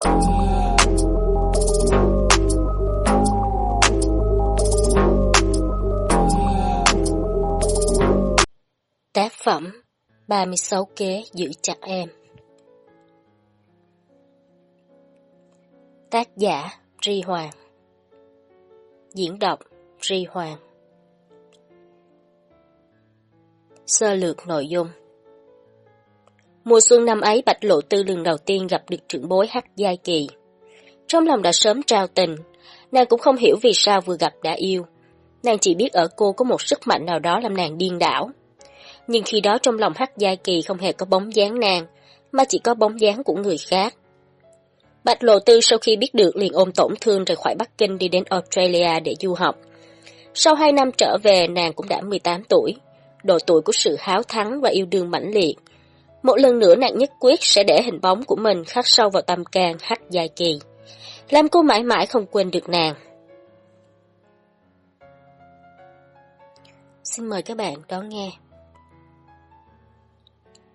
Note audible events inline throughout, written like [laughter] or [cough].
Tác phẩm 36 kế giữ chặt em. Tác giả Ri Hoàng. Diễn đọc Ri Hoàng. Sơ lược nội dung. Mùa xuân năm ấy Bạch Lộ Tư lần đầu tiên gặp được trưởng bối Hắc Giai Kỳ. Trong lòng đã sớm trao tình, nàng cũng không hiểu vì sao vừa gặp đã yêu. Nàng chỉ biết ở cô có một sức mạnh nào đó làm nàng điên đảo. Nhưng khi đó trong lòng Hắc Giai Kỳ không hề có bóng dáng nàng, mà chỉ có bóng dáng của người khác. Bạch Lộ Tư sau khi biết được liền ôm tổn thương rời khỏi Bắc Kinh đi đến Australia để du học. Sau hai năm trở về nàng cũng đã 18 tuổi, độ tuổi của sự háo thắng và yêu đương mãnh liệt. Một lần nữa nàng nhất quyết sẽ để hình bóng của mình khắc sâu vào tâm can Hắc dài Kỳ, làm cô mãi mãi không quên được nàng. Xin mời các bạn đón nghe.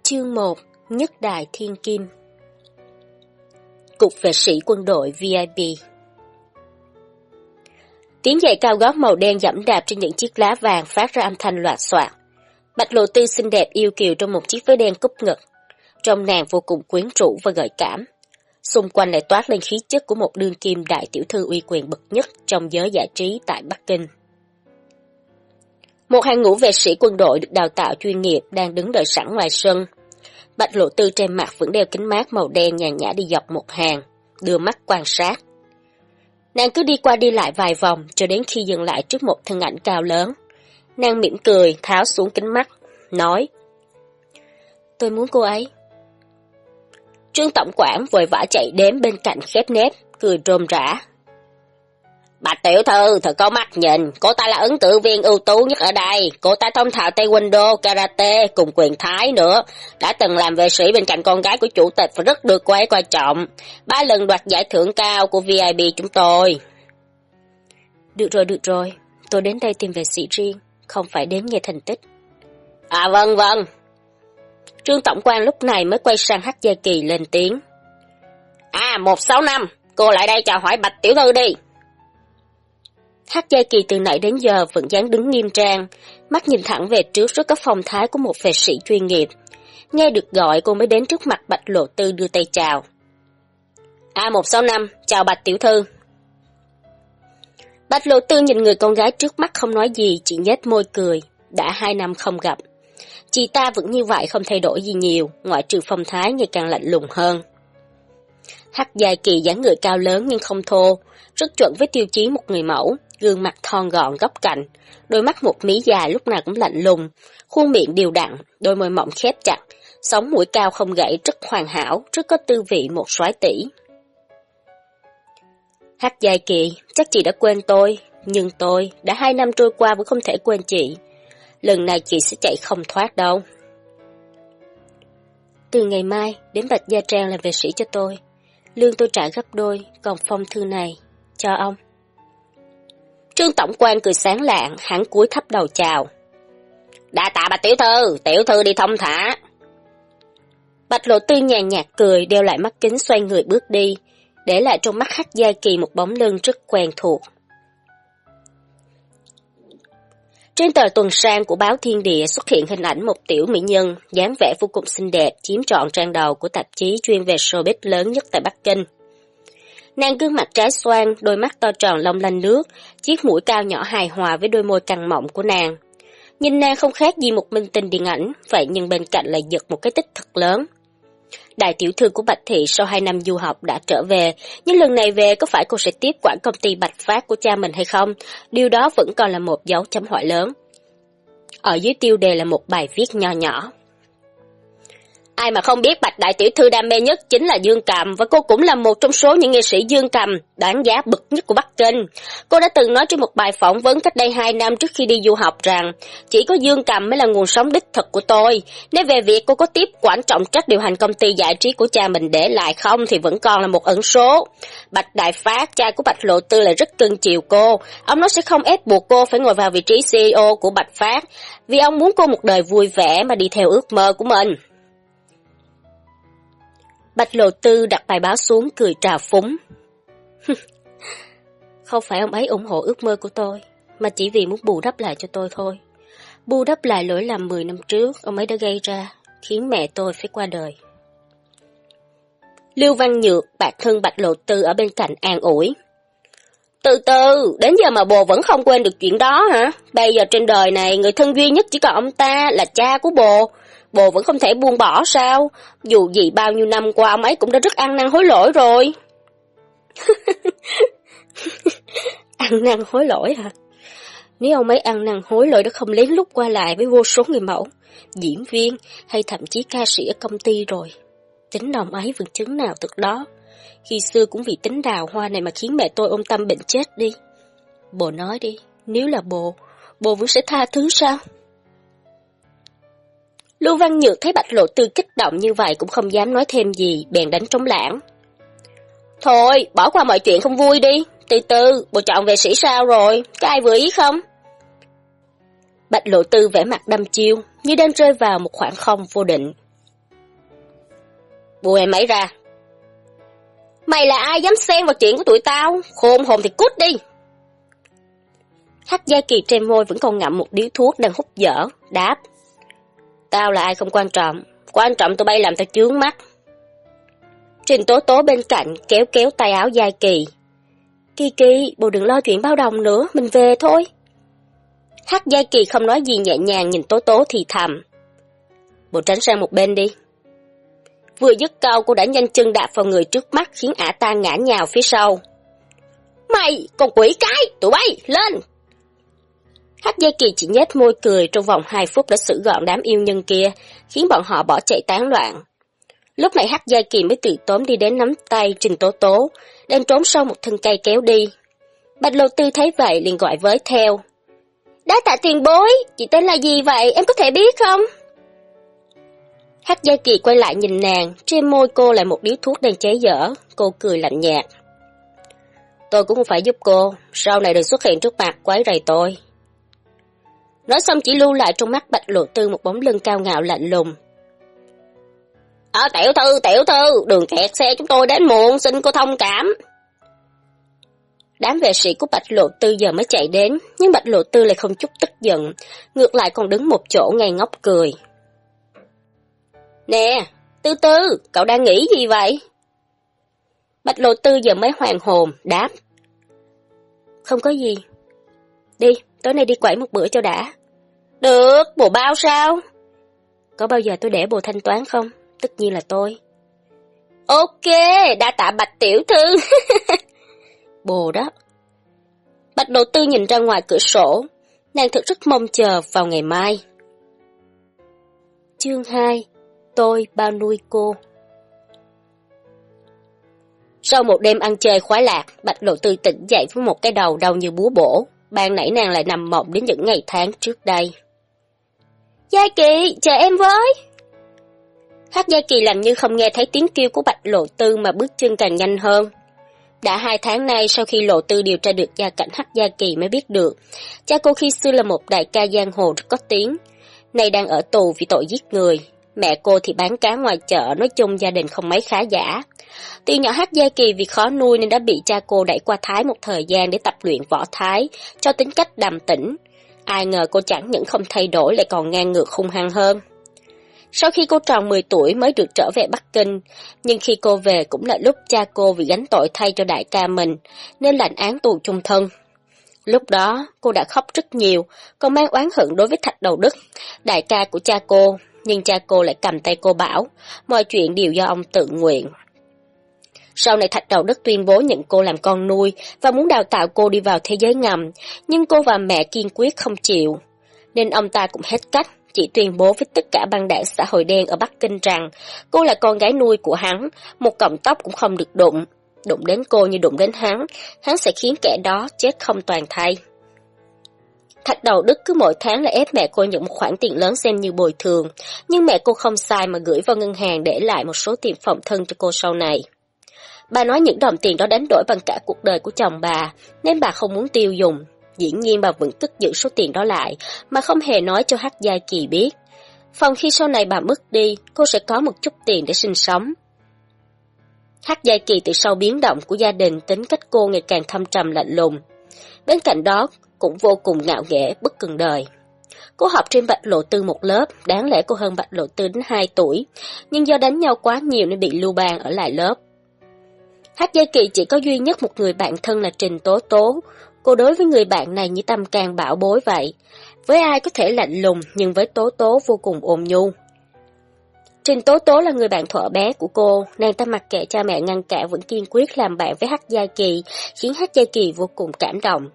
Chương 1 Nhất Đại Thiên Kim Cục vệ sĩ quân đội VIP Tiếng giày cao gót màu đen dẫm đạp trên những chiếc lá vàng phát ra âm thanh loạt soạn. Bạch lộ tư xinh đẹp yêu kiều trong một chiếc váy đen cúp ngực. Trong nàng vô cùng quyến rũ và gợi cảm. Xung quanh lại toát lên khí chất của một đương kim đại tiểu thư uy quyền bậc nhất trong giới giải trí tại Bắc Kinh. Một hàng ngũ vệ sĩ quân đội được đào tạo chuyên nghiệp đang đứng đợi sẵn ngoài sân. Bạch lộ tư trên mặt vẫn đeo kính mát màu đen nhàn nhã đi dọc một hàng, đưa mắt quan sát. Nàng cứ đi qua đi lại vài vòng cho đến khi dừng lại trước một thân ảnh cao lớn. Nàng mỉm cười, tháo xuống kính mắt, nói Tôi muốn cô ấy. Trương Tổng quản vội vã chạy đến bên cạnh khép nếp, cười rôm rã. Bạch tiểu thư, thật có mắt nhìn, cô ta là ứng cử viên ưu tú nhất ở đây, cô ta thông thạo taekwondo, karate, cùng quyền thái nữa, đã từng làm vệ sĩ bên cạnh con gái của chủ tịch và rất được cô ấy coi trọng, ba lần đoạt giải thưởng cao của VIP chúng tôi. Được rồi, được rồi, tôi đến đây tìm vệ sĩ riêng, không phải đến nghe thành tích. À vâng vâng. Trương Tổng quan lúc này mới quay sang Hắc Gia Kỳ lên tiếng. À, một sáu năm, cô lại đây chào hỏi Bạch Tiểu Thư đi. Hắc Gia Kỳ từ nãy đến giờ vẫn dáng đứng nghiêm trang, mắt nhìn thẳng về trước rất có phong thái của một vệ sĩ chuyên nghiệp. Nghe được gọi cô mới đến trước mặt Bạch Lộ Tư đưa tay chào. À, A165, chào Bạch Tiểu Thư. Bạch Lộ Tư nhìn người con gái trước mắt không nói gì, chỉ nhếch môi cười. Đã hai năm không gặp. Chị ta vẫn như vậy không thay đổi gì nhiều, ngoại trừ phong thái ngày càng lạnh lùng hơn. Hắc dài kỳ dáng người cao lớn nhưng không thô, rất chuẩn với tiêu chí một người mẫu, gương mặt thon gọn góc cạnh, đôi mắt một mí dài lúc nào cũng lạnh lùng, khuôn miệng đều đặn, đôi môi mỏng khép chặt, sống mũi cao không gãy rất hoàn hảo, rất có tư vị một soái tỷ. Hắc dài kỳ, chắc chị đã quên tôi, nhưng tôi đã hai năm trôi qua vẫn không thể quên chị. Lần này chị sẽ chạy không thoát đâu. Từ ngày mai, đến Bạch Gia Trang làm vệ sĩ cho tôi. Lương tôi trả gấp đôi, còn phong thư này, cho ông. Trương Tổng quan cười sáng lạng, hắn cúi thấp đầu chào. Đã tạ bà tiểu thư, tiểu thư đi thông thả. Bạch lộ tư nhàn nhạt cười, đeo lại mắt kính xoay người bước đi, để lại trong mắt khách gia kỳ một bóng lưng rất quen thuộc. Trên tờ tuần sang của báo Thiên Địa xuất hiện hình ảnh một tiểu mỹ nhân, dáng vẻ vô cùng xinh đẹp, chiếm trọn trang đầu của tạp chí chuyên về showbiz lớn nhất tại Bắc Kinh. Nàng gương mặt trái xoan, đôi mắt to tròn long lanh nước, chiếc mũi cao nhỏ hài hòa với đôi môi căng mọng của nàng. Nhìn nàng không khác gì một minh tinh điện ảnh, vậy nhưng bên cạnh lại giật một cái tích thật lớn. Đại tiểu thư của Bạch Thị sau hai năm du học đã trở về, nhưng lần này về có phải cô sẽ tiếp quản công ty Bạch Phát của cha mình hay không? Điều đó vẫn còn là một dấu chấm hỏi lớn. Ở dưới tiêu đề là một bài viết nho nhỏ. Ai mà không biết Bạch Đại Tiểu Thư đam mê nhất chính là Dương Cầm và cô cũng là một trong số những nghệ sĩ Dương Cầm đáng giá bậc nhất của Bắc Kinh. Cô đã từng nói trên một bài phỏng vấn cách đây 2 năm trước khi đi du học rằng chỉ có Dương Cầm mới là nguồn sống đích thực của tôi. Nếu về việc cô có tiếp quản trọng trách điều hành công ty giải trí của cha mình để lại không thì vẫn còn là một ẩn số. Bạch Đại Phát, cha của Bạch Lộ Tư lại rất cưng chiều cô. Ông nói sẽ không ép buộc cô phải ngồi vào vị trí CEO của Bạch Phát vì ông muốn cô một đời vui vẻ mà đi theo ước mơ của mình. Bạch Lộ Tư đặt bài báo xuống cười trào phúng. Không phải ông ấy ủng hộ ước mơ của tôi, mà chỉ vì muốn bù đắp lại cho tôi thôi. Bù đắp lại lỗi lầm 10 năm trước ông ấy đã gây ra, khiến mẹ tôi phải qua đời. Lưu Văn Nhược, bạc thân Bạch Lộ Tư ở bên cạnh an ủi. Từ từ, đến giờ mà bồ vẫn không quên được chuyện đó hả? Bây giờ trên đời này, người thân duy nhất chỉ còn ông ta là cha của bồ. Bồ vẫn không thể buông bỏ sao? Dù gì bao nhiêu năm qua ông ấy cũng đã rất ăn năn hối lỗi rồi. [laughs] ăn năn hối lỗi hả? Nếu ông ấy ăn năn hối lỗi đã không lén lút qua lại với vô số người mẫu, diễn viên hay thậm chí ca sĩ ở công ty rồi. Tính đồng ấy vững chứng nào thực đó. Khi xưa cũng vì tính đào hoa này mà khiến mẹ tôi ôm tâm bệnh chết đi. Bồ nói đi, nếu là bồ, bồ vẫn sẽ tha thứ sao? Lưu Văn Nhược thấy Bạch Lộ Tư kích động như vậy cũng không dám nói thêm gì, bèn đánh trống lãng. Thôi, bỏ qua mọi chuyện không vui đi. Từ từ, bộ chọn về sĩ sao rồi, có ai vừa ý không? Bạch Lộ Tư vẻ mặt đâm chiêu, như đang rơi vào một khoảng không vô định. Bùa em ấy ra. Mày là ai dám xen vào chuyện của tụi tao? Khôn hồn thì cút đi. Hắc Gia Kỳ trên môi vẫn còn ngậm một điếu thuốc đang hút dở, đáp. Tao là ai không quan trọng, quan trọng tụi bay làm tao chướng mắt. Trình Tố Tố bên cạnh kéo kéo tay áo Gia Kỳ. Kỳ Kỳ, bồ đừng lo chuyện bao đồng nữa, mình về thôi. Hắc Gia Kỳ không nói gì nhẹ nhàng nhìn Tố Tố thì thầm. bộ tránh sang một bên đi. Vừa dứt câu cô đã nhanh chân đạp vào người trước mắt khiến ả ta ngã nhào phía sau. Mày, con quỷ cái, tụi bay, lên! Hắc Gia Kỳ chỉ nhếch môi cười trong vòng 2 phút đã xử gọn đám yêu nhân kia, khiến bọn họ bỏ chạy tán loạn. Lúc này Hắc Gia Kỳ mới tự tốn đi đến nắm tay Trình Tố Tố, đang trốn sau một thân cây kéo đi. Bạch Lô Tư thấy vậy liền gọi với theo. Đã tạ tiền bối, chị tên là gì vậy, em có thể biết không? Hắc Gia Kỳ quay lại nhìn nàng, trên môi cô lại một điếu thuốc đang cháy dở, cô cười lạnh nhạt. Tôi cũng không phải giúp cô, sau này đừng xuất hiện trước mặt quấy rầy tôi. Nói xong chỉ lưu lại trong mắt Bạch Lộ Tư một bóng lưng cao ngạo lạnh lùng. Ờ, tiểu thư, tiểu thư, đường kẹt xe chúng tôi đến muộn, xin cô thông cảm. Đám vệ sĩ của Bạch Lộ Tư giờ mới chạy đến, nhưng Bạch Lộ Tư lại không chút tức giận, ngược lại còn đứng một chỗ ngay ngốc cười. Nè, Tư Tư, cậu đang nghĩ gì vậy? Bạch Lộ Tư giờ mới hoàn hồn, đáp. Không có gì. Đi, tối nay đi quẩy một bữa cho đã. Được, bộ bao sao? Có bao giờ tôi để bộ thanh toán không? Tất nhiên là tôi. Ok, đã tạ Bạch Tiểu Thư. [laughs] bồ đó. Bạch đầu Tư nhìn ra ngoài cửa sổ, nàng thực rất mong chờ vào ngày mai. Chương 2 Tôi bao nuôi cô Sau một đêm ăn chơi khoái lạc, Bạch Lộ Tư tỉnh dậy với một cái đầu đau như búa bổ. Ban nãy nàng lại nằm mộng đến những ngày tháng trước đây. Gia Kỳ, chờ em với! Hát Gia Kỳ làm như không nghe thấy tiếng kêu của Bạch Lộ Tư mà bước chân càng nhanh hơn. Đã hai tháng nay sau khi Lộ Tư điều tra được gia cảnh Hắc Gia Kỳ mới biết được, cha cô khi xưa là một đại ca giang hồ rất có tiếng, nay đang ở tù vì tội giết người, Mẹ cô thì bán cá ngoài chợ, nói chung gia đình không mấy khá giả. Tuy nhỏ hát Gia Kỳ vì khó nuôi nên đã bị cha cô đẩy qua Thái một thời gian để tập luyện võ Thái, cho tính cách đàm tĩnh. Ai ngờ cô chẳng những không thay đổi lại còn ngang ngược hung hăng hơn. Sau khi cô tròn 10 tuổi mới được trở về Bắc Kinh, nhưng khi cô về cũng là lúc cha cô vì gánh tội thay cho đại ca mình, nên lãnh án tù chung thân. Lúc đó, cô đã khóc rất nhiều, còn mang oán hận đối với Thạch Đầu Đức, đại ca của cha cô, nhưng cha cô lại cầm tay cô bảo, mọi chuyện đều do ông tự nguyện. Sau này Thạch Đầu Đức tuyên bố nhận cô làm con nuôi và muốn đào tạo cô đi vào thế giới ngầm, nhưng cô và mẹ kiên quyết không chịu. Nên ông ta cũng hết cách, chỉ tuyên bố với tất cả băng đảng xã hội đen ở Bắc Kinh rằng cô là con gái nuôi của hắn, một cọng tóc cũng không được đụng. Đụng đến cô như đụng đến hắn, hắn sẽ khiến kẻ đó chết không toàn thây. Thạch đầu Đức cứ mỗi tháng là ép mẹ cô nhận một khoản tiền lớn xem như bồi thường, nhưng mẹ cô không sai mà gửi vào ngân hàng để lại một số tiền phòng thân cho cô sau này. Bà nói những đồng tiền đó đánh đổi bằng cả cuộc đời của chồng bà, nên bà không muốn tiêu dùng. Dĩ nhiên bà vẫn cất giữ số tiền đó lại, mà không hề nói cho Hắc Gia Kỳ biết. Phòng khi sau này bà mất đi, cô sẽ có một chút tiền để sinh sống. Hắc Giai Kỳ từ sau biến động của gia đình tính cách cô ngày càng thâm trầm lạnh lùng. Bên cạnh đó cũng vô cùng ngạo nghễ, bất cần đời. Cô học trên Bạch Lộ Tư một lớp, đáng lẽ cô hơn Bạch Lộ Tư đến 2 tuổi, nhưng do đánh nhau quá nhiều nên bị lưu ban ở lại lớp. Hát gia Kỳ chỉ có duy nhất một người bạn thân là Trình Tố Tố. Cô đối với người bạn này như tâm can bảo bối vậy. Với ai có thể lạnh lùng nhưng với Tố Tố vô cùng ôm nhu. Trình Tố Tố là người bạn thuở bé của cô, nàng ta mặc kệ cha mẹ ngăn cản vẫn kiên quyết làm bạn với Hắc Gia Kỳ, khiến Hắc Gia Kỳ vô cùng cảm động.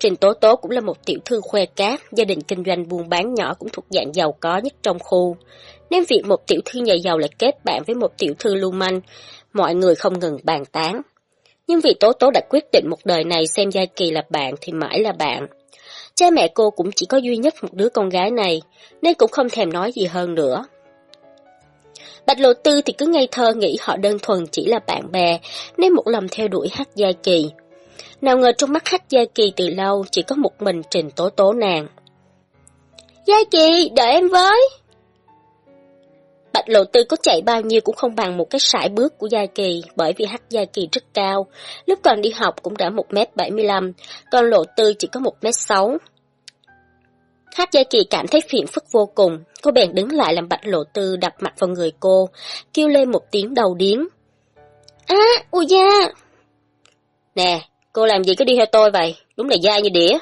Trình Tố Tố cũng là một tiểu thư khoe cát, gia đình kinh doanh buôn bán nhỏ cũng thuộc dạng giàu có nhất trong khu. Nên việc một tiểu thư nhà giàu lại kết bạn với một tiểu thư lưu manh, mọi người không ngừng bàn tán. Nhưng vì Tố Tố đã quyết định một đời này xem Gia Kỳ là bạn thì mãi là bạn. Cha mẹ cô cũng chỉ có duy nhất một đứa con gái này, nên cũng không thèm nói gì hơn nữa. Bạch Lộ Tư thì cứ ngây thơ nghĩ họ đơn thuần chỉ là bạn bè, nên một lòng theo đuổi Hắc Gia Kỳ. Nào ngờ trong mắt Hắc Gia Kỳ từ lâu chỉ có một mình Trình Tố Tố nàng. Gia Kỳ, đợi em với! Bạch Lộ Tư có chạy bao nhiêu cũng không bằng một cái sải bước của Gia Kỳ, bởi vì Hắc Gia Kỳ rất cao. Lúc còn đi học cũng đã 1m75, còn Lộ Tư chỉ có 1m6. Hát Gia Kỳ cảm thấy phiền phức vô cùng, cô bèn đứng lại làm bạch lộ tư đập mặt vào người cô, kêu lên một tiếng đầu điếng. Á, à, ui da! Nè, cô làm gì cứ đi theo tôi vậy, đúng là dai như đĩa.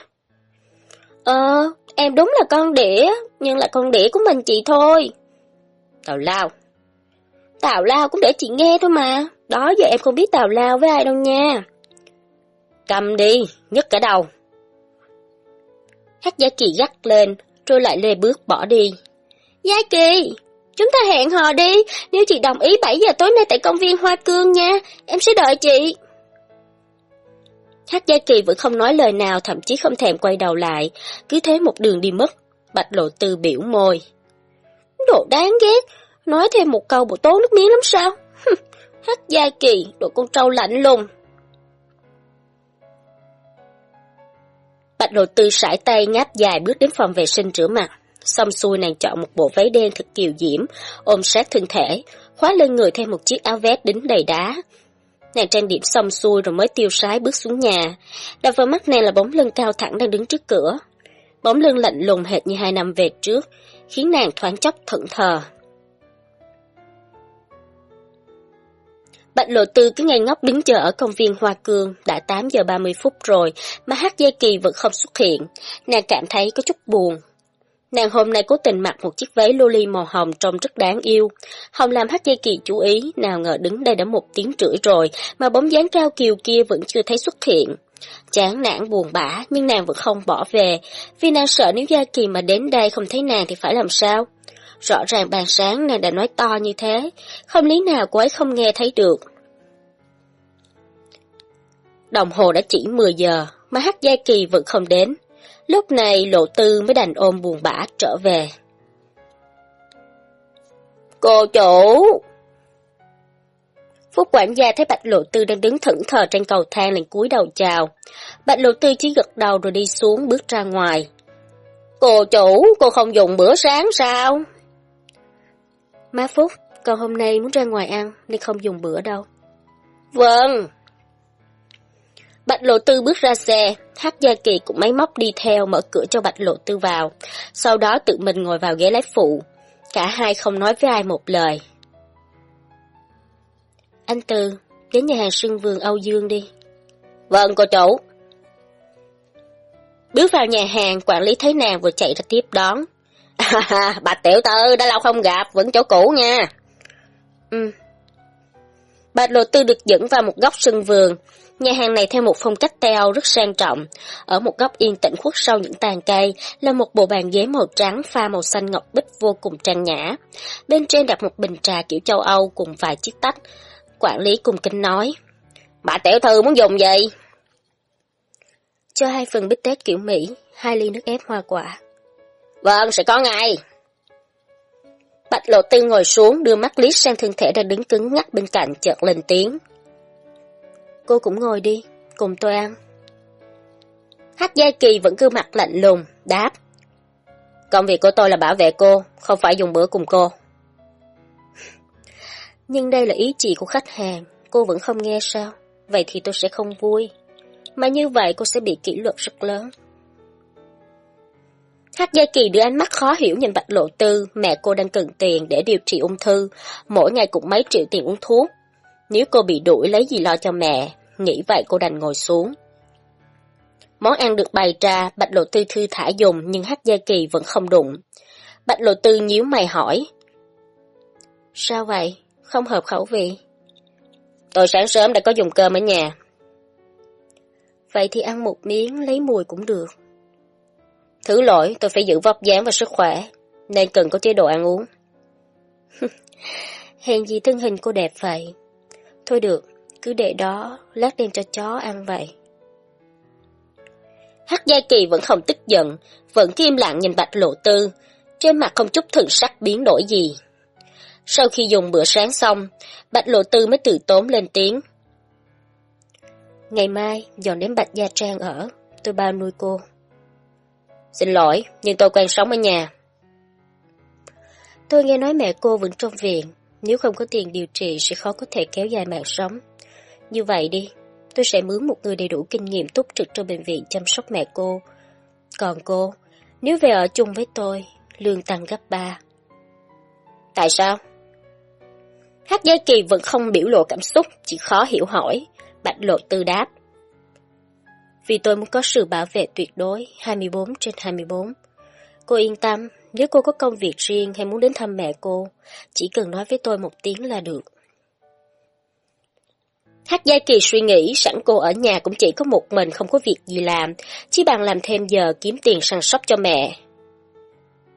Ờ, em đúng là con đĩa, nhưng là con đĩa của mình chị thôi. Tào lao. Tào lao cũng để chị nghe thôi mà, đó giờ em không biết tào lao với ai đâu nha. Cầm đi, nhấc cả đầu. Hát Gia Kỳ gắt lên, rồi lại lê bước bỏ đi. Gia Kỳ, chúng ta hẹn hò đi, nếu chị đồng ý 7 giờ tối nay tại công viên Hoa Cương nha, em sẽ đợi chị. Hát Gia Kỳ vẫn không nói lời nào, thậm chí không thèm quay đầu lại, cứ thế một đường đi mất. Bạch lộ tư biểu môi. Đồ đáng ghét, nói thêm một câu bộ tốn nước miếng lắm sao? Hát Gia Kỳ, đồ con trâu lạnh lùng. Bạch Lộ Tư sải tay ngáp dài bước đến phòng vệ sinh rửa mặt. Xong xuôi nàng chọn một bộ váy đen thật kiều diễm, ôm sát thân thể, khóa lên người thêm một chiếc áo vest đính đầy đá. Nàng trang điểm xong xuôi rồi mới tiêu sái bước xuống nhà. Đập vào mắt nàng là bóng lưng cao thẳng đang đứng trước cửa. Bóng lưng lạnh lùng hệt như hai năm về trước, khiến nàng thoáng chốc thận thờ. Bạch Lộ Tư cứ ngây ngốc đứng chờ ở công viên Hoa Cương, đã 8 giờ 30 phút rồi, mà Hát dây Kỳ vẫn không xuất hiện. Nàng cảm thấy có chút buồn. Nàng hôm nay cố tình mặc một chiếc váy loli màu hồng trông rất đáng yêu. Hồng làm Hát dây Kỳ chú ý, nào ngờ đứng đây đã một tiếng rưỡi rồi, mà bóng dáng cao kiều kia vẫn chưa thấy xuất hiện. Chán nản buồn bã, nhưng nàng vẫn không bỏ về, vì nàng sợ nếu Gia Kỳ mà đến đây không thấy nàng thì phải làm sao? Rõ ràng bàn sáng nàng đã nói to như thế, không lý nào cô ấy không nghe thấy được. Đồng hồ đã chỉ 10 giờ, mà Hát Gia Kỳ vẫn không đến. Lúc này lộ tư mới đành ôm buồn bã trở về. Cô chủ! Phúc quản gia thấy Bạch Lộ Tư đang đứng thẫn thờ trên cầu thang liền cúi đầu chào. Bạch Lộ Tư chỉ gật đầu rồi đi xuống bước ra ngoài. Cô chủ, cô không dùng bữa sáng sao? Má Phúc, con hôm nay muốn ra ngoài ăn nên không dùng bữa đâu. Vâng. Bạch Lộ Tư bước ra xe, Hát Gia Kỳ cũng máy móc đi theo mở cửa cho Bạch Lộ Tư vào, sau đó tự mình ngồi vào ghế lái phụ. Cả hai không nói với ai một lời. Anh Tư, đến nhà hàng Sưng Vườn Âu Dương đi. Vâng, cô chủ. Bước vào nhà hàng, quản lý thấy nàng vừa chạy ra tiếp đón. [laughs] bà tiểu tư, đã lâu không gặp, vẫn chỗ cũ nha. Ừ. Bạch lộ tư được dẫn vào một góc sân vườn. Nhà hàng này theo một phong cách Tây Âu rất sang trọng. Ở một góc yên tĩnh khuất sau những tàn cây là một bộ bàn ghế màu trắng pha màu xanh ngọc bích vô cùng trang nhã. Bên trên đặt một bình trà kiểu châu Âu cùng vài chiếc tách. Quản lý cùng kính nói. Bà tiểu thư muốn dùng gì? Cho hai phần bít tết kiểu Mỹ, hai ly nước ép hoa quả. Vâng, sẽ có ngay. Bạch lộ tư ngồi xuống, đưa mắt liếc sang thân thể đang đứng cứng ngắc bên cạnh chợt lên tiếng. Cô cũng ngồi đi, cùng tôi ăn. Hát Gia Kỳ vẫn cứ mặt lạnh lùng, đáp. Công việc của tôi là bảo vệ cô, không phải dùng bữa cùng cô. [laughs] Nhưng đây là ý chỉ của khách hàng, Cô vẫn không nghe sao? Vậy thì tôi sẽ không vui. Mà như vậy cô sẽ bị kỷ luật rất lớn. Hát Gia Kỳ đưa ánh mắt khó hiểu nhìn Bạch Lộ Tư, mẹ cô đang cần tiền để điều trị ung thư, mỗi ngày cũng mấy triệu tiền uống thuốc. Nếu cô bị đuổi lấy gì lo cho mẹ, nghĩ vậy cô đành ngồi xuống. Món ăn được bày ra, Bạch Lộ Tư thư thả dùng nhưng hắc Gia Kỳ vẫn không đụng. Bạch Lộ Tư nhíu mày hỏi. Sao vậy? Không hợp khẩu vị? Tôi sáng sớm đã có dùng cơm ở nhà. Vậy thì ăn một miếng lấy mùi cũng được. Thứ lỗi, tôi phải giữ vóc dáng và sức khỏe, nên cần có chế độ ăn uống. [laughs] Hèn gì thân hình cô đẹp vậy? Thôi được, cứ để đó, lát đem cho chó ăn vậy. Hắc Gia Kỳ vẫn không tức giận, vẫn im lặng nhìn Bạch Lộ Tư, trên mặt không chút thần sắc biến đổi gì. Sau khi dùng bữa sáng xong, Bạch Lộ Tư mới tự tốn lên tiếng. Ngày mai, dọn đến Bạch Gia Trang ở, tôi bao nuôi cô. Xin lỗi, nhưng tôi quen sống ở nhà. Tôi nghe nói mẹ cô vẫn trong viện, nếu không có tiền điều trị sẽ khó có thể kéo dài mạng sống. Như vậy đi, tôi sẽ mướn một người đầy đủ kinh nghiệm túc trực trong bệnh viện chăm sóc mẹ cô. Còn cô, nếu về ở chung với tôi, lương tăng gấp ba. Tại sao? Hát Giai Kỳ vẫn không biểu lộ cảm xúc, chỉ khó hiểu hỏi. Bạch lộ tư đáp. Vì tôi muốn có sự bảo vệ tuyệt đối 24 trên 24. Cô yên tâm, nếu cô có công việc riêng hay muốn đến thăm mẹ cô, chỉ cần nói với tôi một tiếng là được. Hát Giai Kỳ suy nghĩ sẵn cô ở nhà cũng chỉ có một mình không có việc gì làm, chỉ bằng làm thêm giờ kiếm tiền săn sóc cho mẹ.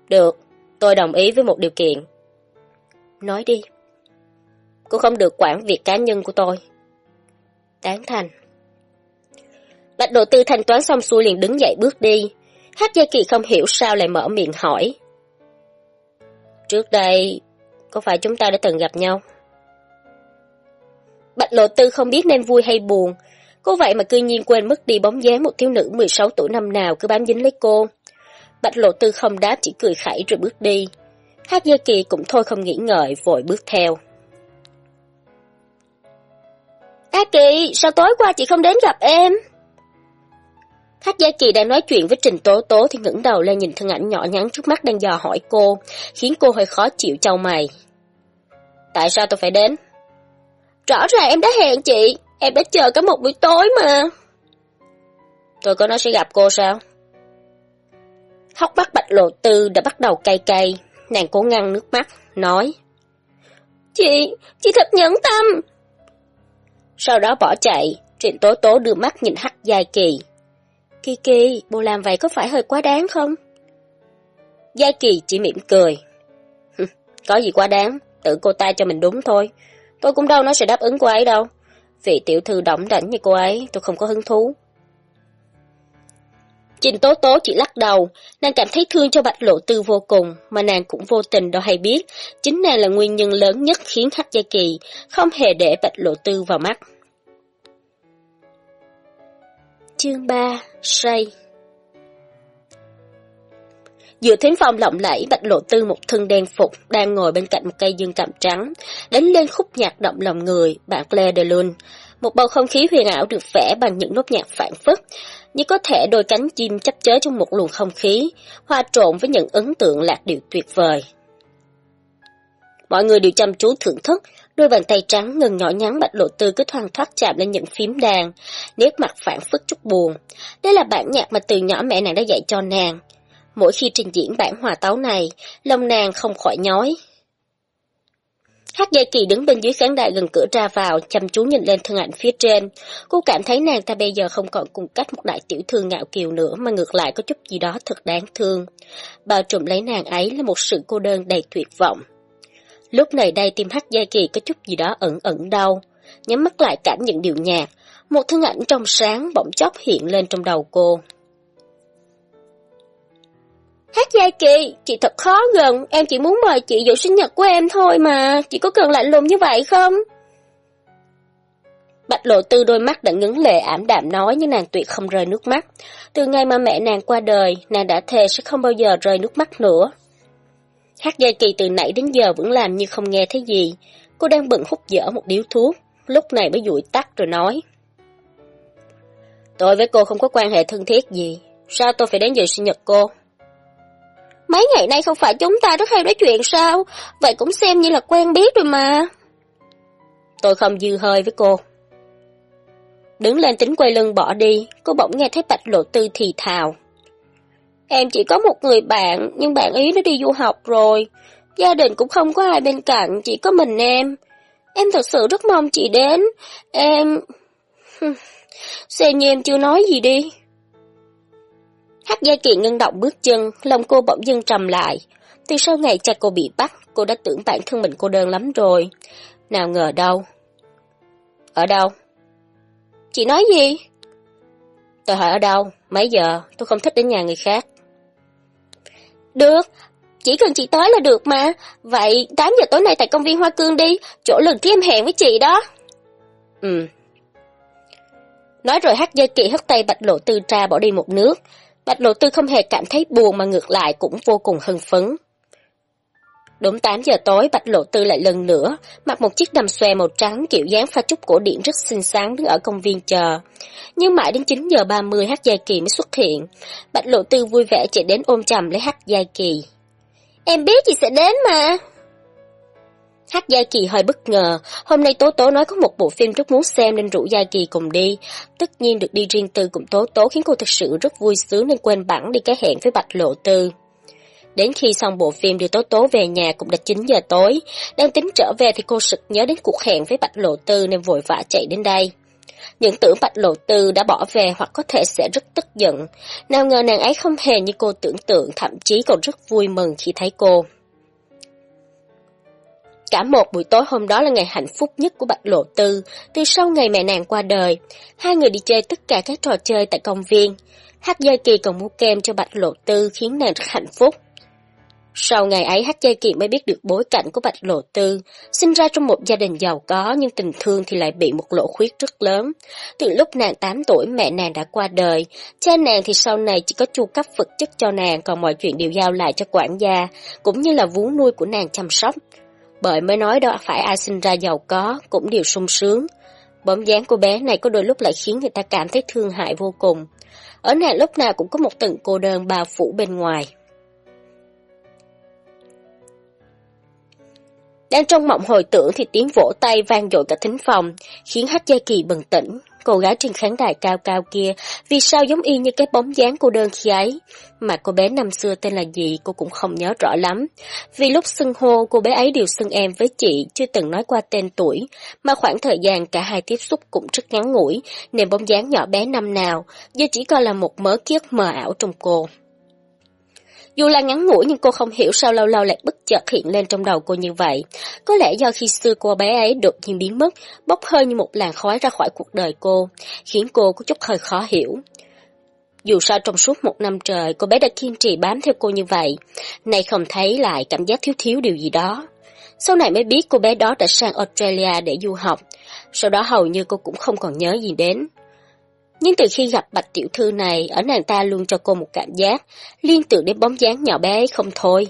Được, tôi đồng ý với một điều kiện. Nói đi. Cô không được quản việc cá nhân của tôi. tán thành. Bạch Độ Tư thanh toán xong xuôi liền đứng dậy bước đi. Hát Gia Kỳ không hiểu sao lại mở miệng hỏi. Trước đây, có phải chúng ta đã từng gặp nhau? Bạch Lộ Tư không biết nên vui hay buồn. Cô vậy mà cư nhiên quên mất đi bóng dáng một thiếu nữ 16 tuổi năm nào cứ bám dính lấy cô. Bạch Lộ Tư không đáp chỉ cười khẩy rồi bước đi. Hát Gia Kỳ cũng thôi không nghĩ ngợi vội bước theo. A Kỳ, sao tối qua chị không đến gặp em? Hát Gia Kỳ đang nói chuyện với Trình Tố Tố thì ngẩng đầu lên nhìn thân ảnh nhỏ nhắn trước mắt đang dò hỏi cô, khiến cô hơi khó chịu chau mày. Tại sao tôi phải đến? Rõ ràng em đã hẹn chị, em đã chờ cả một buổi tối mà. Tôi có nói sẽ gặp cô sao? Hóc mắt bạch lộ tư đã bắt đầu cay cay, nàng cố ngăn nước mắt, nói. Chị, chị thật nhẫn tâm. Sau đó bỏ chạy, Trịnh Tố Tố đưa mắt nhìn hắc Gia Kỳ. Kỳ Kỳ, bộ làm vậy có phải hơi quá đáng không? Gia Kỳ chỉ mỉm cười. có gì quá đáng, tự cô ta cho mình đúng thôi. Tôi cũng đâu nó sẽ đáp ứng cô ấy đâu. Vị tiểu thư đỏng đảnh như cô ấy, tôi không có hứng thú. Trình Tố Tố chỉ lắc đầu, nàng cảm thấy thương cho Bạch Lộ Tư vô cùng, mà nàng cũng vô tình đâu hay biết, chính nàng là nguyên nhân lớn nhất khiến Hắc Gia Kỳ không hề để Bạch Lộ Tư vào mắt. Chương 3 Say Dựa thính phòng lộng lẫy, Bạch Lộ Tư một thân đen phục, đang ngồi bên cạnh một cây dương cằm trắng, đánh lên khúc nhạc động lòng người, bạn Claire de Lune. Một bầu không khí huyền ảo được vẽ bằng những nốt nhạc phản phất, như có thể đôi cánh chim chấp chới trong một luồng không khí, hòa trộn với những ấn tượng lạc điệu tuyệt vời. Mọi người đều chăm chú thưởng thức, đôi bàn tay trắng ngần nhỏ nhắn bạch lộ tư cứ thoang thoát chạm lên những phím đàn, nét mặt phản phất chút buồn. Đây là bản nhạc mà từ nhỏ mẹ nàng đã dạy cho nàng. Mỗi khi trình diễn bản hòa tấu này, lòng nàng không khỏi nhói. Hát dây Kỳ đứng bên dưới khán đài gần cửa ra vào, chăm chú nhìn lên thân ảnh phía trên. Cô cảm thấy nàng ta bây giờ không còn cùng cách một đại tiểu thư ngạo kiều nữa mà ngược lại có chút gì đó thật đáng thương. Bao trùm lấy nàng ấy là một sự cô đơn đầy tuyệt vọng. Lúc này đây tim Hát Gia Kỳ có chút gì đó ẩn ẩn đau. Nhắm mắt lại cảnh những điều nhạc, một thân ảnh trong sáng bỗng chốc hiện lên trong đầu cô. Hát Giai Kỳ, chị thật khó gần, em chỉ muốn mời chị dự sinh nhật của em thôi mà, chị có cần lạnh lùng như vậy không? Bạch lộ tư đôi mắt đã ngấn lệ ảm đạm nói nhưng nàng tuyệt không rơi nước mắt. Từ ngày mà mẹ nàng qua đời, nàng đã thề sẽ không bao giờ rơi nước mắt nữa. Hát Giai Kỳ từ nãy đến giờ vẫn làm như không nghe thấy gì. Cô đang bận hút dở một điếu thuốc, lúc này mới dụi tắt rồi nói. Tôi với cô không có quan hệ thân thiết gì, sao tôi phải đến dự sinh nhật cô? Mấy ngày nay không phải chúng ta rất hay nói chuyện sao? Vậy cũng xem như là quen biết rồi mà. Tôi không dư hơi với cô. Đứng lên tính quay lưng bỏ đi, cô bỗng nghe thấy bạch lộ tư thì thào. Em chỉ có một người bạn, nhưng bạn ý nó đi du học rồi. Gia đình cũng không có ai bên cạnh, chỉ có mình em. Em thật sự rất mong chị đến. Em... [laughs] Xem như em chưa nói gì đi. hát Gia kiện ngưng động bước chân, lòng cô bỗng dưng trầm lại. Từ sau ngày cha cô bị bắt, cô đã tưởng bản thân mình cô đơn lắm rồi. Nào ngờ đâu. Ở đâu? Chị nói gì? Tôi hỏi ở đâu? Mấy giờ? Tôi không thích đến nhà người khác. Được, chỉ cần chị tới là được mà. Vậy 8 giờ tối nay tại công viên Hoa Cương đi, chỗ lần kia em hẹn với chị đó. Ừ. Nói rồi hát dây kỳ hất tay bạch lộ tư tra bỏ đi một nước. Bạch lộ tư không hề cảm thấy buồn mà ngược lại cũng vô cùng hưng phấn. Đúng 8 giờ tối, Bạch Lộ Tư lại lần nữa, mặc một chiếc đầm xòe màu trắng kiểu dáng pha trúc cổ điển rất xinh xắn đứng ở công viên chờ. Nhưng mãi đến 9 giờ 30 Hát Giai Kỳ mới xuất hiện. Bạch Lộ Tư vui vẻ chạy đến ôm chầm lấy Hát Giai Kỳ. Em biết chị sẽ đến mà. Hát Giai Kỳ hơi bất ngờ, hôm nay Tố Tố nói có một bộ phim rất muốn xem nên rủ Giai Kỳ cùng đi. Tất nhiên được đi riêng tư cùng Tố Tố khiến cô thực sự rất vui sướng nên quên bẵng đi cái hẹn với Bạch Lộ Tư. Đến khi xong bộ phim đưa Tố Tố về nhà cũng đã 9 giờ tối. Đang tính trở về thì cô sực nhớ đến cuộc hẹn với Bạch Lộ Tư nên vội vã chạy đến đây. Những tưởng Bạch Lộ Tư đã bỏ về hoặc có thể sẽ rất tức giận. Nào ngờ nàng ấy không hề như cô tưởng tượng, thậm chí còn rất vui mừng khi thấy cô. Cả một buổi tối hôm đó là ngày hạnh phúc nhất của Bạch Lộ Tư, từ sau ngày mẹ nàng qua đời. Hai người đi chơi tất cả các trò chơi tại công viên. Hát Giai Kỳ còn mua kem cho Bạch Lộ Tư khiến nàng rất hạnh phúc. Sau ngày ấy Hát Dây Kiệt mới biết được bối cảnh của Bạch Lộ Tư, sinh ra trong một gia đình giàu có nhưng tình thương thì lại bị một lỗ khuyết rất lớn. Từ lúc nàng 8 tuổi mẹ nàng đã qua đời, cha nàng thì sau này chỉ có chu cấp vật chất cho nàng còn mọi chuyện đều giao lại cho quản gia, cũng như là vú nuôi của nàng chăm sóc. Bởi mới nói đó phải ai sinh ra giàu có cũng đều sung sướng. Bóng dáng cô bé này có đôi lúc lại khiến người ta cảm thấy thương hại vô cùng. Ở nàng lúc nào cũng có một tầng cô đơn bao phủ bên ngoài. Đang trong mộng hồi tưởng thì tiếng vỗ tay vang dội cả thính phòng, khiến Hát Gia Kỳ bừng tỉnh. Cô gái trên khán đài cao cao kia, vì sao giống y như cái bóng dáng cô đơn khi ấy? Mà cô bé năm xưa tên là gì cô cũng không nhớ rõ lắm. Vì lúc xưng hô, cô bé ấy đều xưng em với chị, chưa từng nói qua tên tuổi, mà khoảng thời gian cả hai tiếp xúc cũng rất ngắn ngủi, nên bóng dáng nhỏ bé năm nào, giờ chỉ còn là một mớ kiết mờ ảo trong cô. Dù là ngắn ngủi nhưng cô không hiểu sao lâu lâu lại bất chợt hiện lên trong đầu cô như vậy. Có lẽ do khi xưa cô bé ấy đột nhiên biến mất, bốc hơi như một làn khói ra khỏi cuộc đời cô, khiến cô có chút hơi khó hiểu. Dù sao trong suốt một năm trời, cô bé đã kiên trì bám theo cô như vậy, nay không thấy lại cảm giác thiếu thiếu điều gì đó. Sau này mới biết cô bé đó đã sang Australia để du học, sau đó hầu như cô cũng không còn nhớ gì đến. Nhưng từ khi gặp bạch tiểu thư này, ở nàng ta luôn cho cô một cảm giác, liên tưởng đến bóng dáng nhỏ bé ấy không thôi.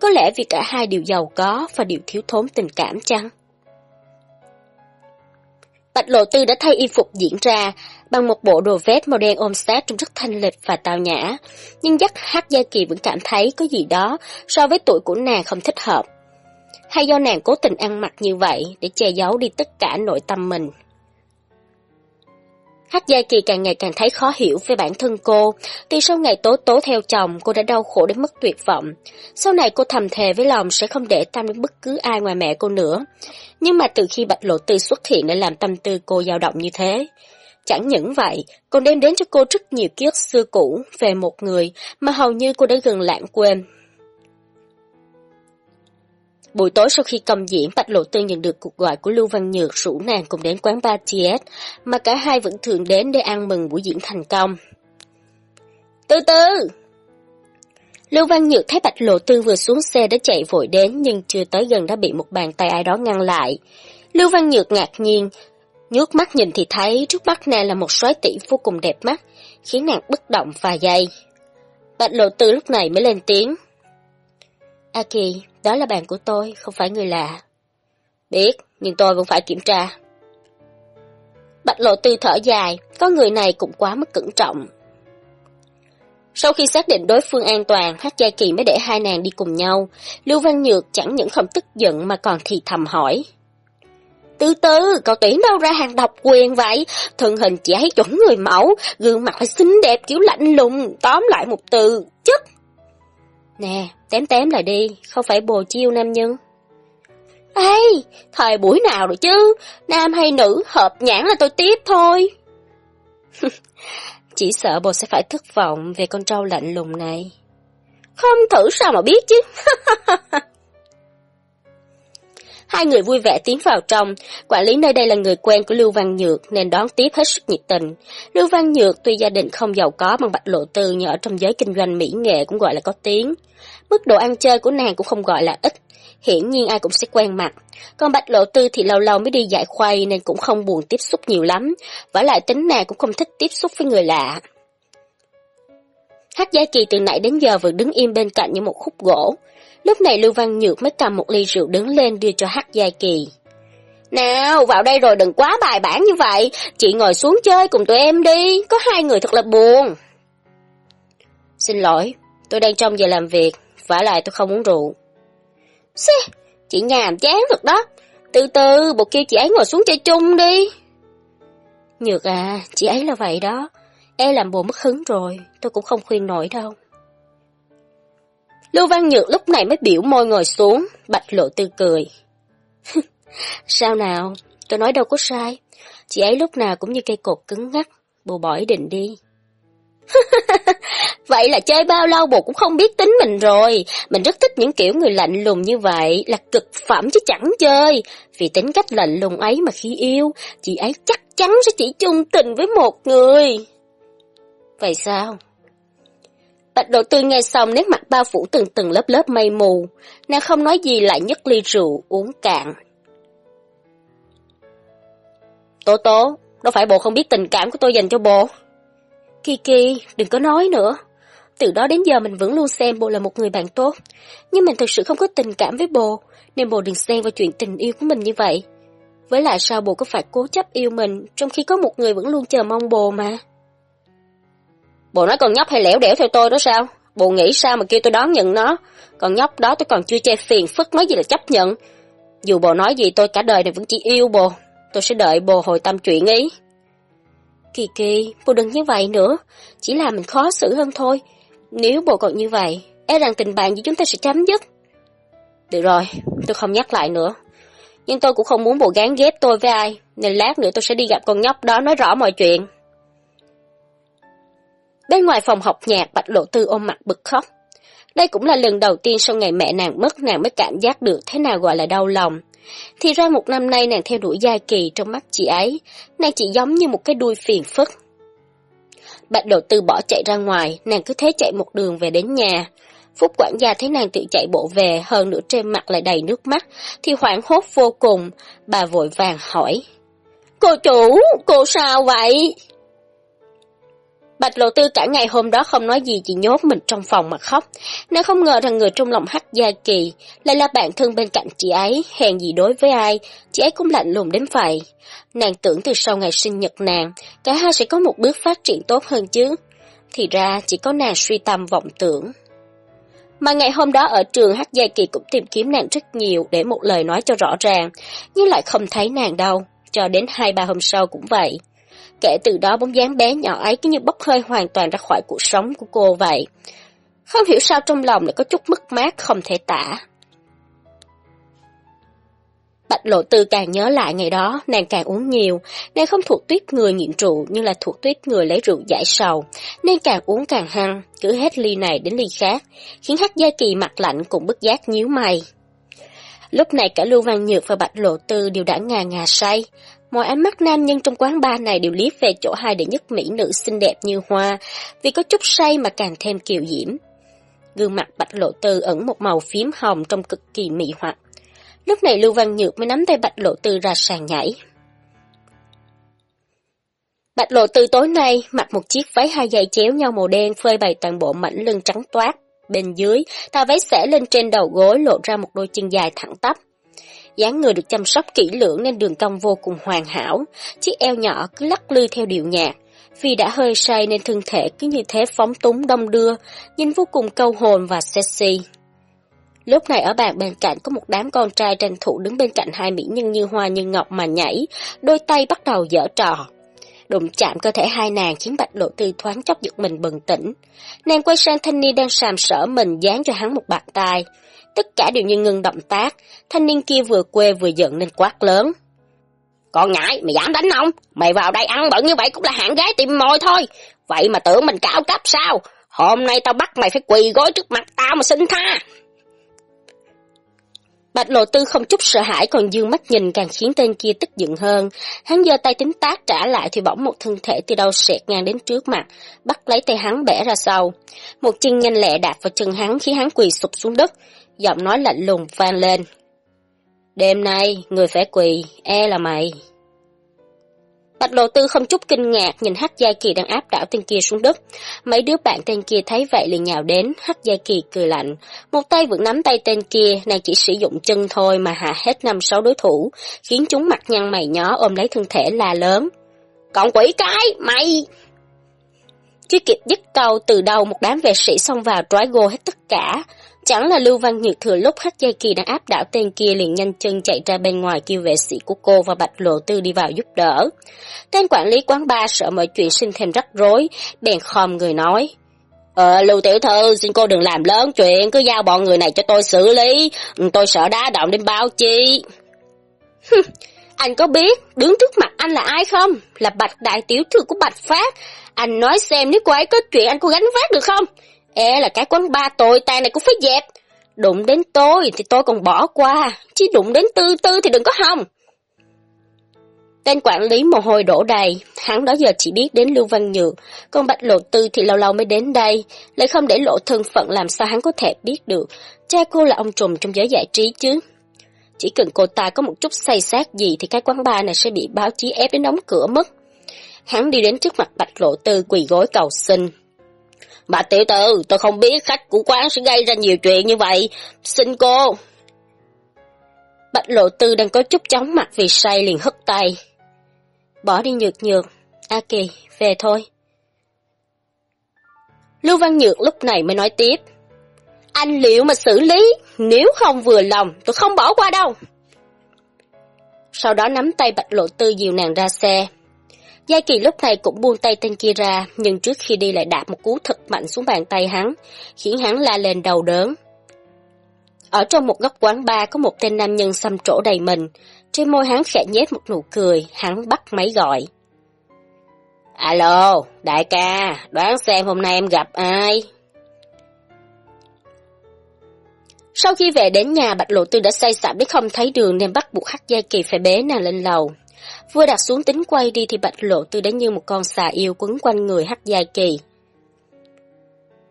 Có lẽ vì cả hai đều giàu có và đều thiếu thốn tình cảm chăng? Bạch Lộ Tư đã thay y phục diễn ra bằng một bộ đồ vest màu đen ôm sát trông rất thanh lịch và tào nhã, nhưng dắt hát Gia Kỳ vẫn cảm thấy có gì đó so với tuổi của nàng không thích hợp. Hay do nàng cố tình ăn mặc như vậy để che giấu đi tất cả nội tâm mình. Hát Gia Kỳ càng ngày càng thấy khó hiểu về bản thân cô. Từ sau ngày tố tố theo chồng, cô đã đau khổ đến mất tuyệt vọng. Sau này cô thầm thề với lòng sẽ không để tâm đến bất cứ ai ngoài mẹ cô nữa. Nhưng mà từ khi Bạch Lộ Tư xuất hiện đã làm tâm tư cô dao động như thế. Chẳng những vậy, còn đem đến cho cô rất nhiều ký ức xưa cũ về một người mà hầu như cô đã gần lãng quên. Buổi tối sau khi cầm diễn, Bạch Lộ Tư nhận được cuộc gọi của Lưu Văn Nhược rủ nàng cùng đến quán bar TS, mà cả hai vẫn thường đến để ăn mừng buổi diễn thành công. Tư Tư. Lưu Văn Nhược thấy Bạch Lộ Tư vừa xuống xe đã chạy vội đến nhưng chưa tới gần đã bị một bàn tay ai đó ngăn lại. Lưu Văn Nhược ngạc nhiên, nhước mắt nhìn thì thấy trước mắt nàng là một soái tỷ vô cùng đẹp mắt, khiến nàng bất động vài giây. Bạch Lộ Tư lúc này mới lên tiếng. A Kỳ, đó là bạn của tôi, không phải người lạ. Biết, nhưng tôi vẫn phải kiểm tra. Bạch lộ tư thở dài, có người này cũng quá mức cẩn trọng. Sau khi xác định đối phương an toàn, Hát Gia Kỳ mới để hai nàng đi cùng nhau. Lưu Văn Nhược chẳng những không tức giận mà còn thì thầm hỏi. Từ từ, cậu tuyển đâu ra hàng độc quyền vậy? Thân hình chỉ ấy chuẩn người mẫu, gương mặt phải xinh đẹp kiểu lạnh lùng, tóm lại một từ, chất. Nè, tém tém lại đi, không phải bồ chiêu nam nhân. Ê, thời buổi nào rồi chứ, nam hay nữ, hợp nhãn là tôi tiếp thôi. [laughs] Chỉ sợ bồ sẽ phải thất vọng về con trâu lạnh lùng này. Không thử sao mà biết chứ. [laughs] Hai người vui vẻ tiến vào trong, quản lý nơi đây là người quen của Lưu Văn Nhược nên đón tiếp hết sức nhiệt tình. Lưu Văn Nhược tuy gia đình không giàu có bằng Bạch Lộ Tư nhưng ở trong giới kinh doanh mỹ nghệ cũng gọi là có tiếng. Mức độ ăn chơi của nàng cũng không gọi là ít, hiển nhiên ai cũng sẽ quen mặt. Còn Bạch Lộ Tư thì lâu lâu mới đi dạy khuây nên cũng không buồn tiếp xúc nhiều lắm, và lại tính nàng cũng không thích tiếp xúc với người lạ. Hát Gia Kỳ từ nãy đến giờ vừa đứng im bên cạnh như một khúc gỗ. Lúc này Lưu Văn Nhược mới cầm một ly rượu đứng lên đưa cho Hắc Gia Kỳ. Nào, vào đây rồi đừng quá bài bản như vậy, chị ngồi xuống chơi cùng tụi em đi, có hai người thật là buồn. Xin lỗi, tôi đang trong giờ làm việc, vả lại tôi không uống rượu. Xê, chị nhàm chán thật đó. Từ từ, bộ kêu chị ấy ngồi xuống chơi chung đi. Nhược à, chị ấy là vậy đó. E làm bộ mất hứng rồi, tôi cũng không khuyên nổi đâu. Lưu Văn Nhược lúc này mới biểu môi ngồi xuống, bạch lộ tư cười. [laughs] Sao nào, tôi nói đâu có sai. Chị ấy lúc nào cũng như cây cột cứng ngắc, bồ bỏi định đi. [laughs] vậy là chơi bao lâu bồ cũng không biết tính mình rồi. Mình rất thích những kiểu người lạnh lùng như vậy, là cực phẩm chứ chẳng chơi. Vì tính cách lạnh lùng ấy mà khi yêu, chị ấy chắc chắn sẽ chỉ chung tình với một người. Vậy sao? Bạch độ tư nghe xong nét mặt bao phủ từng từng lớp lớp mây mù, nàng không nói gì lại nhấc ly rượu uống cạn. Tố tố, đâu phải bộ không biết tình cảm của tôi dành cho bộ. Kiki, đừng có nói nữa. Từ đó đến giờ mình vẫn luôn xem bộ là một người bạn tốt. Nhưng mình thực sự không có tình cảm với bộ, nên bộ đừng xen vào chuyện tình yêu của mình như vậy. Với lại sao bộ có phải cố chấp yêu mình, trong khi có một người vẫn luôn chờ mong bồ mà bộ nói con nhóc hay lẻo đẻo theo tôi đó sao? bộ nghĩ sao mà kêu tôi đón nhận nó? Con nhóc đó tôi còn chưa che phiền phức nói gì là chấp nhận. Dù bộ nói gì tôi cả đời này vẫn chỉ yêu bồ. Tôi sẽ đợi bồ hồi tâm chuyện ý. Kỳ kỳ, bồ đừng như vậy nữa. Chỉ là mình khó xử hơn thôi. Nếu bồ còn như vậy, e rằng tình bạn giữa chúng ta sẽ chấm dứt. Được rồi, tôi không nhắc lại nữa. Nhưng tôi cũng không muốn bộ gán ghép tôi với ai, nên lát nữa tôi sẽ đi gặp con nhóc đó nói rõ mọi chuyện. Bên ngoài phòng học nhạc, Bạch Lộ Tư ôm mặt bực khóc. Đây cũng là lần đầu tiên sau ngày mẹ nàng mất nàng mới cảm giác được thế nào gọi là đau lòng. Thì ra một năm nay nàng theo đuổi Giai Kỳ trong mắt chị ấy, nàng chỉ giống như một cái đuôi phiền phức. Bạch Lộ Tư bỏ chạy ra ngoài, nàng cứ thế chạy một đường về đến nhà. Phúc quản gia thấy nàng tự chạy bộ về, hơn nữa trên mặt lại đầy nước mắt, thì hoảng hốt vô cùng, bà vội vàng hỏi. Cô chủ, cô sao vậy? Bạch Lộ Tư cả ngày hôm đó không nói gì chỉ nhốt mình trong phòng mà khóc. Nàng không ngờ rằng người trong lòng Hắc Gia Kỳ lại là bạn thân bên cạnh chị ấy, hèn gì đối với ai, chị ấy cũng lạnh lùng đến vậy. Nàng tưởng từ sau ngày sinh nhật nàng, cả hai sẽ có một bước phát triển tốt hơn chứ. Thì ra chỉ có nàng suy tâm vọng tưởng. Mà ngày hôm đó ở trường Hắc Gia Kỳ cũng tìm kiếm nàng rất nhiều để một lời nói cho rõ ràng, nhưng lại không thấy nàng đâu, cho đến hai ba hôm sau cũng vậy. Kể từ đó bóng dáng bé nhỏ ấy cứ như bốc hơi hoàn toàn ra khỏi cuộc sống của cô vậy. Không hiểu sao trong lòng lại có chút mất mát không thể tả. Bạch lộ tư càng nhớ lại ngày đó, nàng càng uống nhiều, nàng không thuộc tuyết người nghiện rượu nhưng là thuộc tuyết người lấy rượu giải sầu, nên càng uống càng hăng, cứ hết ly này đến ly khác, khiến hắc gia kỳ mặt lạnh cũng bức giác nhíu mày. Lúc này cả Lưu Văn Nhược và Bạch Lộ Tư đều đã ngà ngà say, Mọi ánh mắt nam nhân trong quán bar này đều liếc về chỗ hai đệ nhất mỹ nữ xinh đẹp như hoa, vì có chút say mà càng thêm kiều diễm. Gương mặt bạch lộ tư ẩn một màu phím hồng trong cực kỳ mị hoặc. Lúc này Lưu Văn Nhược mới nắm tay bạch lộ tư ra sàn nhảy. Bạch lộ tư tối nay mặc một chiếc váy hai dây chéo nhau màu đen phơi bày toàn bộ mảnh lưng trắng toát. Bên dưới, tà váy xẻ lên trên đầu gối lộ ra một đôi chân dài thẳng tắp dáng người được chăm sóc kỹ lưỡng nên đường cong vô cùng hoàn hảo, chiếc eo nhỏ cứ lắc lư theo điệu nhạc. Vì đã hơi say nên thân thể cứ như thế phóng túng đông đưa, nhìn vô cùng câu hồn và sexy. Lúc này ở bàn bên cạnh có một đám con trai tranh thủ đứng bên cạnh hai mỹ nhân như hoa như ngọc mà nhảy, đôi tay bắt đầu dở trò. Đụng chạm cơ thể hai nàng khiến bạch lộ tư thoáng chốc giật mình bừng tỉnh. Nàng quay sang thanh niên đang sàm sỡ mình dán cho hắn một bạc tai. Tất cả đều như ngừng động tác, thanh niên kia vừa quê vừa giận nên quát lớn. Còn ngại, mày dám đánh không? Mày vào đây ăn bận như vậy cũng là hạng gái tìm mồi thôi. Vậy mà tưởng mình cao cấp sao? Hôm nay tao bắt mày phải quỳ gối trước mặt tao mà xin tha. Bạch lộ tư không chút sợ hãi còn dương mắt nhìn càng khiến tên kia tức giận hơn. Hắn giơ tay tính tác trả lại thì bỗng một thân thể từ đâu xẹt ngang đến trước mặt, bắt lấy tay hắn bẻ ra sau. Một chân nhanh lẹ đạp vào chân hắn khiến hắn quỳ sụp xuống đất, giọng nói lạnh lùng vang lên. Đêm nay, người phải quỳ, e là mày. Bạch Lộ Tư không chút kinh ngạc nhìn Hắc Gia Kỳ đang áp đảo tên kia xuống đất. Mấy đứa bạn tên kia thấy vậy liền nhào đến, Hắc Gia Kỳ cười lạnh. Một tay vẫn nắm tay tên kia, nàng chỉ sử dụng chân thôi mà hạ hết năm sáu đối thủ, khiến chúng mặt nhăn mày nhó ôm lấy thân thể là lớn. Còn quỷ cái, mày! Chưa kịp dứt câu từ đầu một đám vệ sĩ xông vào trói gô hết tất cả. Chẳng là Lưu Văn Nhược thừa lúc Hắc dây Kỳ đang áp đảo tên kia liền nhanh chân chạy ra bên ngoài kêu vệ sĩ của cô và Bạch Lộ Tư đi vào giúp đỡ. Tên quản lý quán bar sợ mọi chuyện sinh thêm rắc rối, bèn khom người nói. Ờ, Lưu Tiểu Thư, xin cô đừng làm lớn chuyện, cứ giao bọn người này cho tôi xử lý, ừ, tôi sợ đá động đến báo chi. [laughs] anh có biết, đứng trước mặt anh là ai không? Là Bạch Đại Tiểu Thư của Bạch Phát. Anh nói xem nếu cô ấy có chuyện anh có gánh vác được không? E là cái quán ba tồi tàn này cũng phải dẹp. Đụng đến tôi thì tôi còn bỏ qua, chứ đụng đến tư tư thì đừng có hòng. Tên quản lý mồ hôi đổ đầy, hắn đó giờ chỉ biết đến Lưu Văn Nhược, còn Bạch Lộ Tư thì lâu lâu mới đến đây, lại không để lộ thân phận làm sao hắn có thể biết được, cha cô là ông trùm trong giới giải trí chứ. Chỉ cần cô ta có một chút say sát gì thì cái quán bar này sẽ bị báo chí ép đến đóng cửa mất. Hắn đi đến trước mặt Bạch Lộ Tư quỳ gối cầu xin. Bà tiểu tử, tôi không biết khách của quán sẽ gây ra nhiều chuyện như vậy. Xin cô. Bạch lộ tư đang có chút chóng mặt vì say liền hất tay. Bỏ đi nhược nhược. A Kỳ, về thôi. Lưu Văn Nhược lúc này mới nói tiếp. Anh liệu mà xử lý, nếu không vừa lòng, tôi không bỏ qua đâu. Sau đó nắm tay Bạch Lộ Tư dìu nàng ra xe. Giai Kỳ lúc này cũng buông tay tên kia ra, nhưng trước khi đi lại đạp một cú thật mạnh xuống bàn tay hắn, khiến hắn la lên đầu đớn. Ở trong một góc quán bar có một tên nam nhân xăm trổ đầy mình, trên môi hắn khẽ nhếch một nụ cười, hắn bắt máy gọi. Alo, đại ca, đoán xem hôm nay em gặp ai? Sau khi về đến nhà, Bạch Lộ Tư đã say sạm đến không thấy đường nên bắt buộc Hắc Giai Kỳ phải bế nàng lên lầu. Vừa đặt xuống tính quay đi thì Bạch Lộ Tư đã như một con xà yêu quấn quanh người Hắc Giai Kỳ.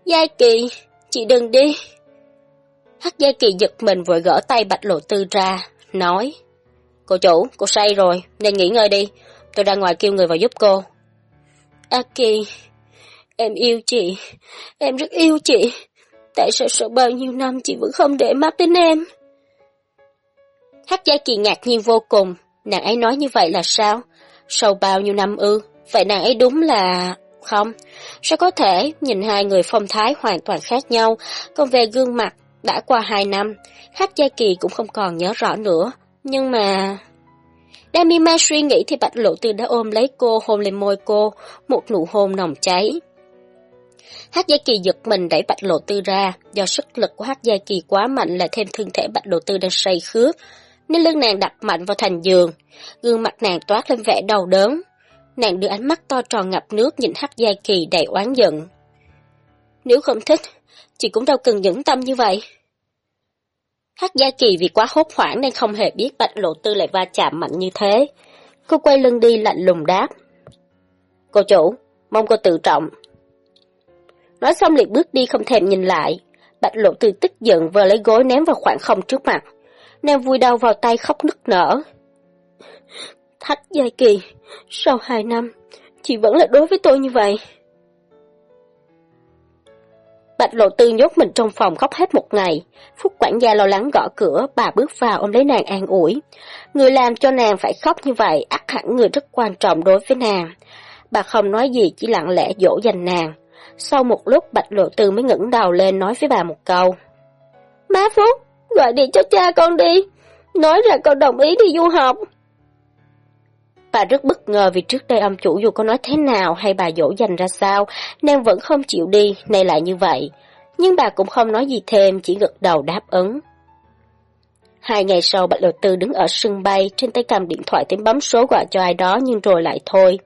Giai Kỳ, chị đừng đi. Hắc Giai Kỳ giật mình vội gỡ tay Bạch Lộ Tư ra, nói. Cô chủ, cô say rồi, nên nghỉ ngơi đi. Tôi ra ngoài kêu người vào giúp cô. A Kỳ, em yêu chị, em rất yêu chị. Tại sao sau bao nhiêu năm chị vẫn không để mắt đến em? Hắc Giai Kỳ ngạc nhiên vô cùng, Nàng ấy nói như vậy là sao? Sau bao nhiêu năm ư? Vậy nàng ấy đúng là... Không, sao có thể nhìn hai người phong thái hoàn toàn khác nhau, còn về gương mặt, đã qua hai năm, Hắc Gia Kỳ cũng không còn nhớ rõ nữa. Nhưng mà... Đang miên suy nghĩ thì Bạch Lộ Tư đã ôm lấy cô, hôn lên môi cô, một nụ hôn nồng cháy. Hát Gia Kỳ giật mình đẩy Bạch Lộ Tư ra, do sức lực của Hát Gia Kỳ quá mạnh là thêm thân thể Bạch Lộ Tư đang say khướt, nên lưng nàng đập mạnh vào thành giường, gương mặt nàng toát lên vẻ đau đớn. Nàng đưa ánh mắt to tròn ngập nước nhìn Hắc Giai Kỳ đầy oán giận. Nếu không thích, chị cũng đâu cần nhẫn tâm như vậy. Hắc Gia Kỳ vì quá hốt hoảng nên không hề biết Bạch Lộ Tư lại va chạm mạnh như thế. Cô quay lưng đi lạnh lùng đáp. Cô chủ, mong cô tự trọng. Nói xong liền bước đi không thèm nhìn lại. Bạch Lộ Tư tức giận vờ lấy gối ném vào khoảng không trước mặt nàng vui đau vào tay khóc nức nở. Thách Giai Kỳ, sau hai năm, chị vẫn là đối với tôi như vậy. Bạch lộ tư nhốt mình trong phòng khóc hết một ngày. Phúc quản gia lo lắng gõ cửa, bà bước vào ôm lấy nàng an ủi. Người làm cho nàng phải khóc như vậy, ắt hẳn người rất quan trọng đối với nàng. Bà không nói gì, chỉ lặng lẽ dỗ dành nàng. Sau một lúc Bạch lộ tư mới ngẩng đầu lên nói với bà một câu. Má Phúc, gọi điện cho cha con đi. Nói rằng con đồng ý đi du học. Bà rất bất ngờ vì trước đây ông chủ dù có nói thế nào hay bà dỗ dành ra sao, nàng vẫn không chịu đi, nay lại như vậy. Nhưng bà cũng không nói gì thêm, chỉ gật đầu đáp ứng. Hai ngày sau Bạch Lộ Tư đứng ở sân bay, trên tay cầm điện thoại tính bấm số gọi cho ai đó nhưng rồi lại thôi.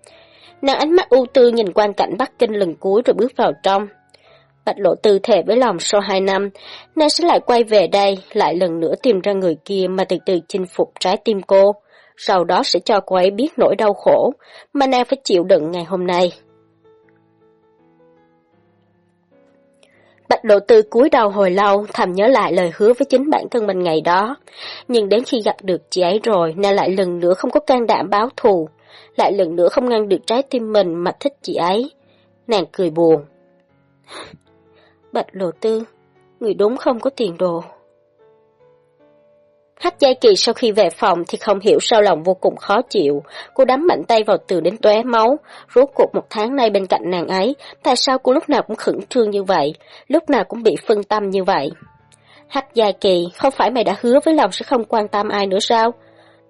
Nàng ánh mắt ưu tư nhìn quan cảnh Bắc Kinh lần cuối rồi bước vào trong. Bạch Lộ Tư thể với lòng sau hai năm, nàng sẽ lại quay về đây, lại lần nữa tìm ra người kia mà từ từ chinh phục trái tim cô sau đó sẽ cho cô ấy biết nỗi đau khổ mà nàng phải chịu đựng ngày hôm nay. Bạch Lộ Tư cúi đầu hồi lâu, thầm nhớ lại lời hứa với chính bản thân mình ngày đó. Nhưng đến khi gặp được chị ấy rồi, nàng lại lần nữa không có can đảm báo thù, lại lần nữa không ngăn được trái tim mình mà thích chị ấy. Nàng cười buồn. Bạch Lộ Tư, người đúng không có tiền đồ. Hách Giai Kỳ sau khi về phòng thì không hiểu sao lòng vô cùng khó chịu. Cô đắm mạnh tay vào từ đến tóe máu. Rốt cuộc một tháng nay bên cạnh nàng ấy, tại sao cô lúc nào cũng khẩn trương như vậy, lúc nào cũng bị phân tâm như vậy? Hách Giai Kỳ, không phải mày đã hứa với lòng sẽ không quan tâm ai nữa sao?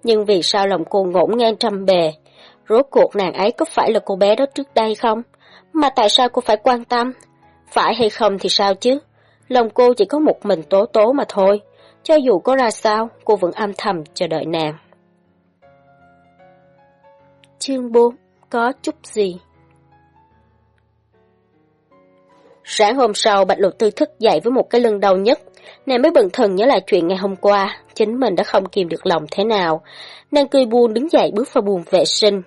Nhưng vì sao lòng cô ngổn ngang trăm bề? Rốt cuộc nàng ấy có phải là cô bé đó trước đây không? Mà tại sao cô phải quan tâm? Phải hay không thì sao chứ? Lòng cô chỉ có một mình tố tố mà thôi. Cho dù có ra sao, cô vẫn âm thầm chờ đợi nàng. Chương 4 Có chút gì? Sáng hôm sau, Bạch Lục Tư thức dậy với một cái lưng đau nhất. Nàng mới bận thần nhớ lại chuyện ngày hôm qua, chính mình đã không kìm được lòng thế nào. Nàng cười buồn đứng dậy bước vào buồng vệ sinh.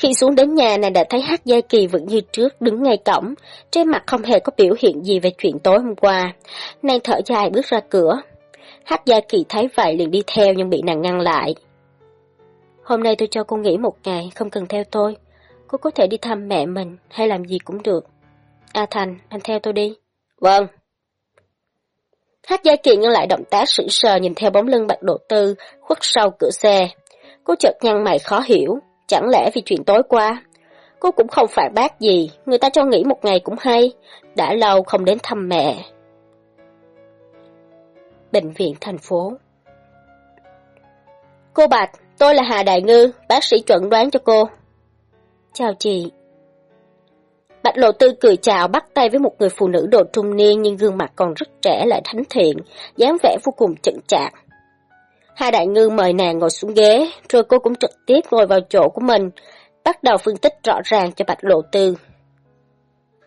Khi xuống đến nhà, nàng đã thấy Hát Gia Kỳ vẫn như trước, đứng ngay cổng, trên mặt không hề có biểu hiện gì về chuyện tối hôm qua. Nàng thở dài bước ra cửa. Hát Gia Kỳ thấy vậy liền đi theo nhưng bị nàng ngăn lại. Hôm nay tôi cho cô nghỉ một ngày, không cần theo tôi. Cô có thể đi thăm mẹ mình, hay làm gì cũng được. A Thành, anh theo tôi đi. Vâng. Hát Gia Kỳ ngăn lại động tác sững sờ nhìn theo bóng lưng bạch độ tư, khuất sau cửa xe. Cô chợt nhăn mày khó hiểu. Chẳng lẽ vì chuyện tối qua? Cô cũng không phải bác gì, người ta cho nghỉ một ngày cũng hay, đã lâu không đến thăm mẹ. Bệnh viện thành phố Cô Bạch, tôi là Hà Đại Ngư, bác sĩ chuẩn đoán cho cô. Chào chị. Bạch Lộ Tư cười chào bắt tay với một người phụ nữ độ trung niên nhưng gương mặt còn rất trẻ lại thánh thiện, dáng vẻ vô cùng chững chạc. Hai đại ngư mời nàng ngồi xuống ghế, rồi cô cũng trực tiếp ngồi vào chỗ của mình, bắt đầu phân tích rõ ràng cho Bạch Lộ Tư.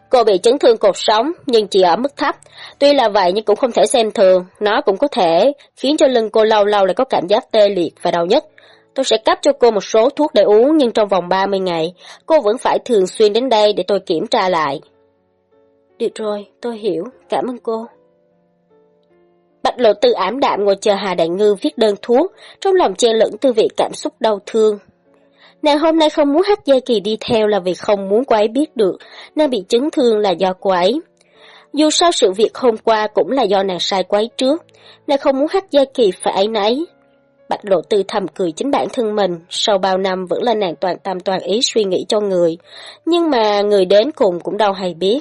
Cô bị chấn thương cột sống, nhưng chỉ ở mức thấp. Tuy là vậy nhưng cũng không thể xem thường, nó cũng có thể khiến cho lưng cô lâu lâu lại có cảm giác tê liệt và đau nhất. Tôi sẽ cấp cho cô một số thuốc để uống nhưng trong vòng 30 ngày, cô vẫn phải thường xuyên đến đây để tôi kiểm tra lại. Được rồi, tôi hiểu, cảm ơn cô. Bạch lộ tư ảm đạm ngồi chờ Hà Đại Ngư viết đơn thuốc, trong lòng che lẫn tư vị cảm xúc đau thương. Nàng hôm nay không muốn hát dây kỳ đi theo là vì không muốn cô ấy biết được, nàng bị chấn thương là do cô ấy. Dù sao sự việc hôm qua cũng là do nàng sai quấy trước, nàng không muốn hát dây kỳ phải ấy nấy. Bạch lộ tư thầm cười chính bản thân mình, sau bao năm vẫn là nàng toàn tâm toàn ý suy nghĩ cho người, nhưng mà người đến cùng cũng đâu hay biết.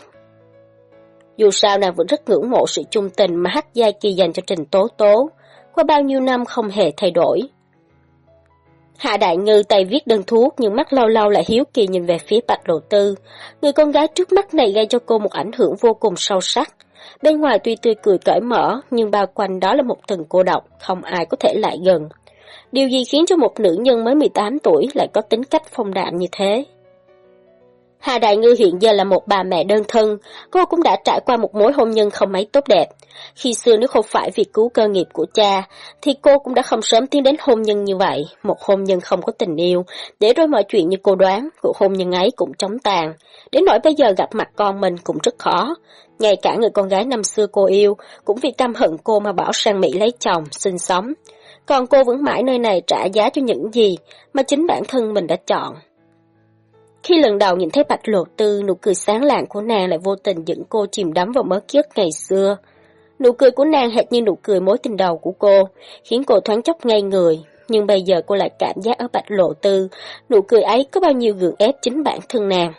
Dù sao nàng vẫn rất ngưỡng mộ sự chung tình mà Hắc Giai Kỳ dành cho Trình Tố Tố, qua bao nhiêu năm không hề thay đổi. Hạ Đại Ngư tay viết đơn thuốc nhưng mắt lâu lâu lại hiếu kỳ nhìn về phía Bạch Lộ Tư. Người con gái trước mắt này gây cho cô một ảnh hưởng vô cùng sâu sắc. Bên ngoài tuy tươi cười cởi mở, nhưng bao quanh đó là một tầng cô độc, không ai có thể lại gần. Điều gì khiến cho một nữ nhân mới 18 tuổi lại có tính cách phong đạm như thế? Hà Đại Ngư hiện giờ là một bà mẹ đơn thân, cô cũng đã trải qua một mối hôn nhân không mấy tốt đẹp. Khi xưa nếu không phải vì cứu cơ nghiệp của cha, thì cô cũng đã không sớm tiến đến hôn nhân như vậy, một hôn nhân không có tình yêu, để rồi mọi chuyện như cô đoán, cuộc hôn nhân ấy cũng chóng tàn. Đến nỗi bây giờ gặp mặt con mình cũng rất khó. Ngay cả người con gái năm xưa cô yêu, cũng vì căm hận cô mà bỏ sang Mỹ lấy chồng, sinh sống. Còn cô vẫn mãi nơi này trả giá cho những gì mà chính bản thân mình đã chọn. Khi lần đầu nhìn thấy Bạch Lộ Tư, nụ cười sáng lạng của nàng lại vô tình dẫn cô chìm đắm vào mớ ký ức ngày xưa. Nụ cười của nàng hệt như nụ cười mối tình đầu của cô, khiến cô thoáng chốc ngây người. Nhưng bây giờ cô lại cảm giác ở Bạch Lộ Tư, nụ cười ấy có bao nhiêu gượng ép chính bản thân nàng.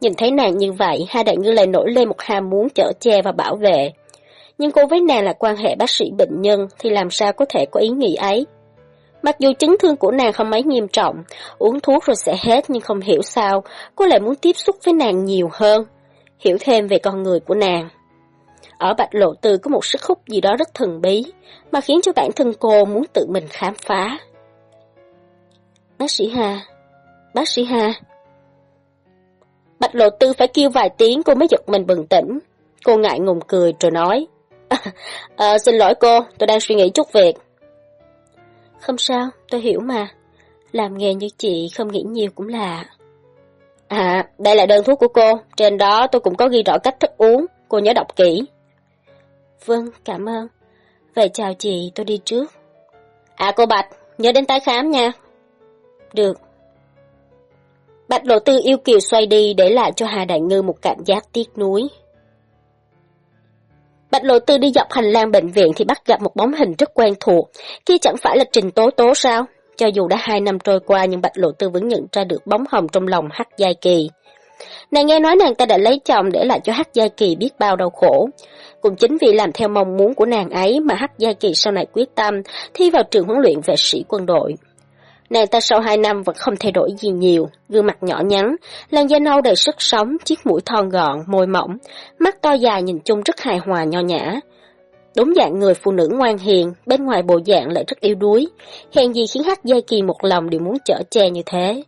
Nhìn thấy nàng như vậy, hai đại ngư lại nổi lên một ham muốn chở che và bảo vệ. Nhưng cô với nàng là quan hệ bác sĩ bệnh nhân thì làm sao có thể có ý nghĩ ấy. Mặc dù chấn thương của nàng không mấy nghiêm trọng, uống thuốc rồi sẽ hết nhưng không hiểu sao, cô lại muốn tiếp xúc với nàng nhiều hơn, hiểu thêm về con người của nàng. Ở Bạch Lộ Tư có một sức hút gì đó rất thần bí, mà khiến cho bản thân cô muốn tự mình khám phá. Bác sĩ Hà, bác sĩ Hà. Bạch Lộ Tư phải kêu vài tiếng cô mới giật mình bừng tỉnh. Cô ngại ngùng cười rồi nói, [laughs] à, xin lỗi cô, tôi đang suy nghĩ chút việc. Không sao, tôi hiểu mà. Làm nghề như chị không nghĩ nhiều cũng là... À, đây là đơn thuốc của cô, trên đó tôi cũng có ghi rõ cách thức uống, cô nhớ đọc kỹ. Vâng, cảm ơn. Vậy chào chị, tôi đi trước. À cô Bạch, nhớ đến tái khám nha. Được. Bạch lộ tư yêu kiều xoay đi để lại cho Hà Đại Ngư một cảm giác tiếc nuối. Bạch lộ tư đi dọc hành lang bệnh viện thì bắt gặp một bóng hình rất quen thuộc. Kia chẳng phải là Trình Tố Tố sao? Cho dù đã hai năm trôi qua nhưng Bạch lộ tư vẫn nhận ra được bóng hồng trong lòng Hắc Giai Kỳ. Nàng nghe nói nàng ta đã lấy chồng để lại cho Hắc Giai Kỳ biết bao đau khổ. Cũng chính vì làm theo mong muốn của nàng ấy mà Hắc Gia Kỳ sau này quyết tâm thi vào trường huấn luyện vệ sĩ quân đội. Nàng ta sau hai năm vẫn không thay đổi gì nhiều, gương mặt nhỏ nhắn, làn da nâu đầy sức sống, chiếc mũi thon gọn, môi mỏng, mắt to dài nhìn chung rất hài hòa nho nhã. Đúng dạng người phụ nữ ngoan hiền, bên ngoài bộ dạng lại rất yếu đuối, hèn gì khiến Hắc Gia Kỳ một lòng đều muốn chở che như thế.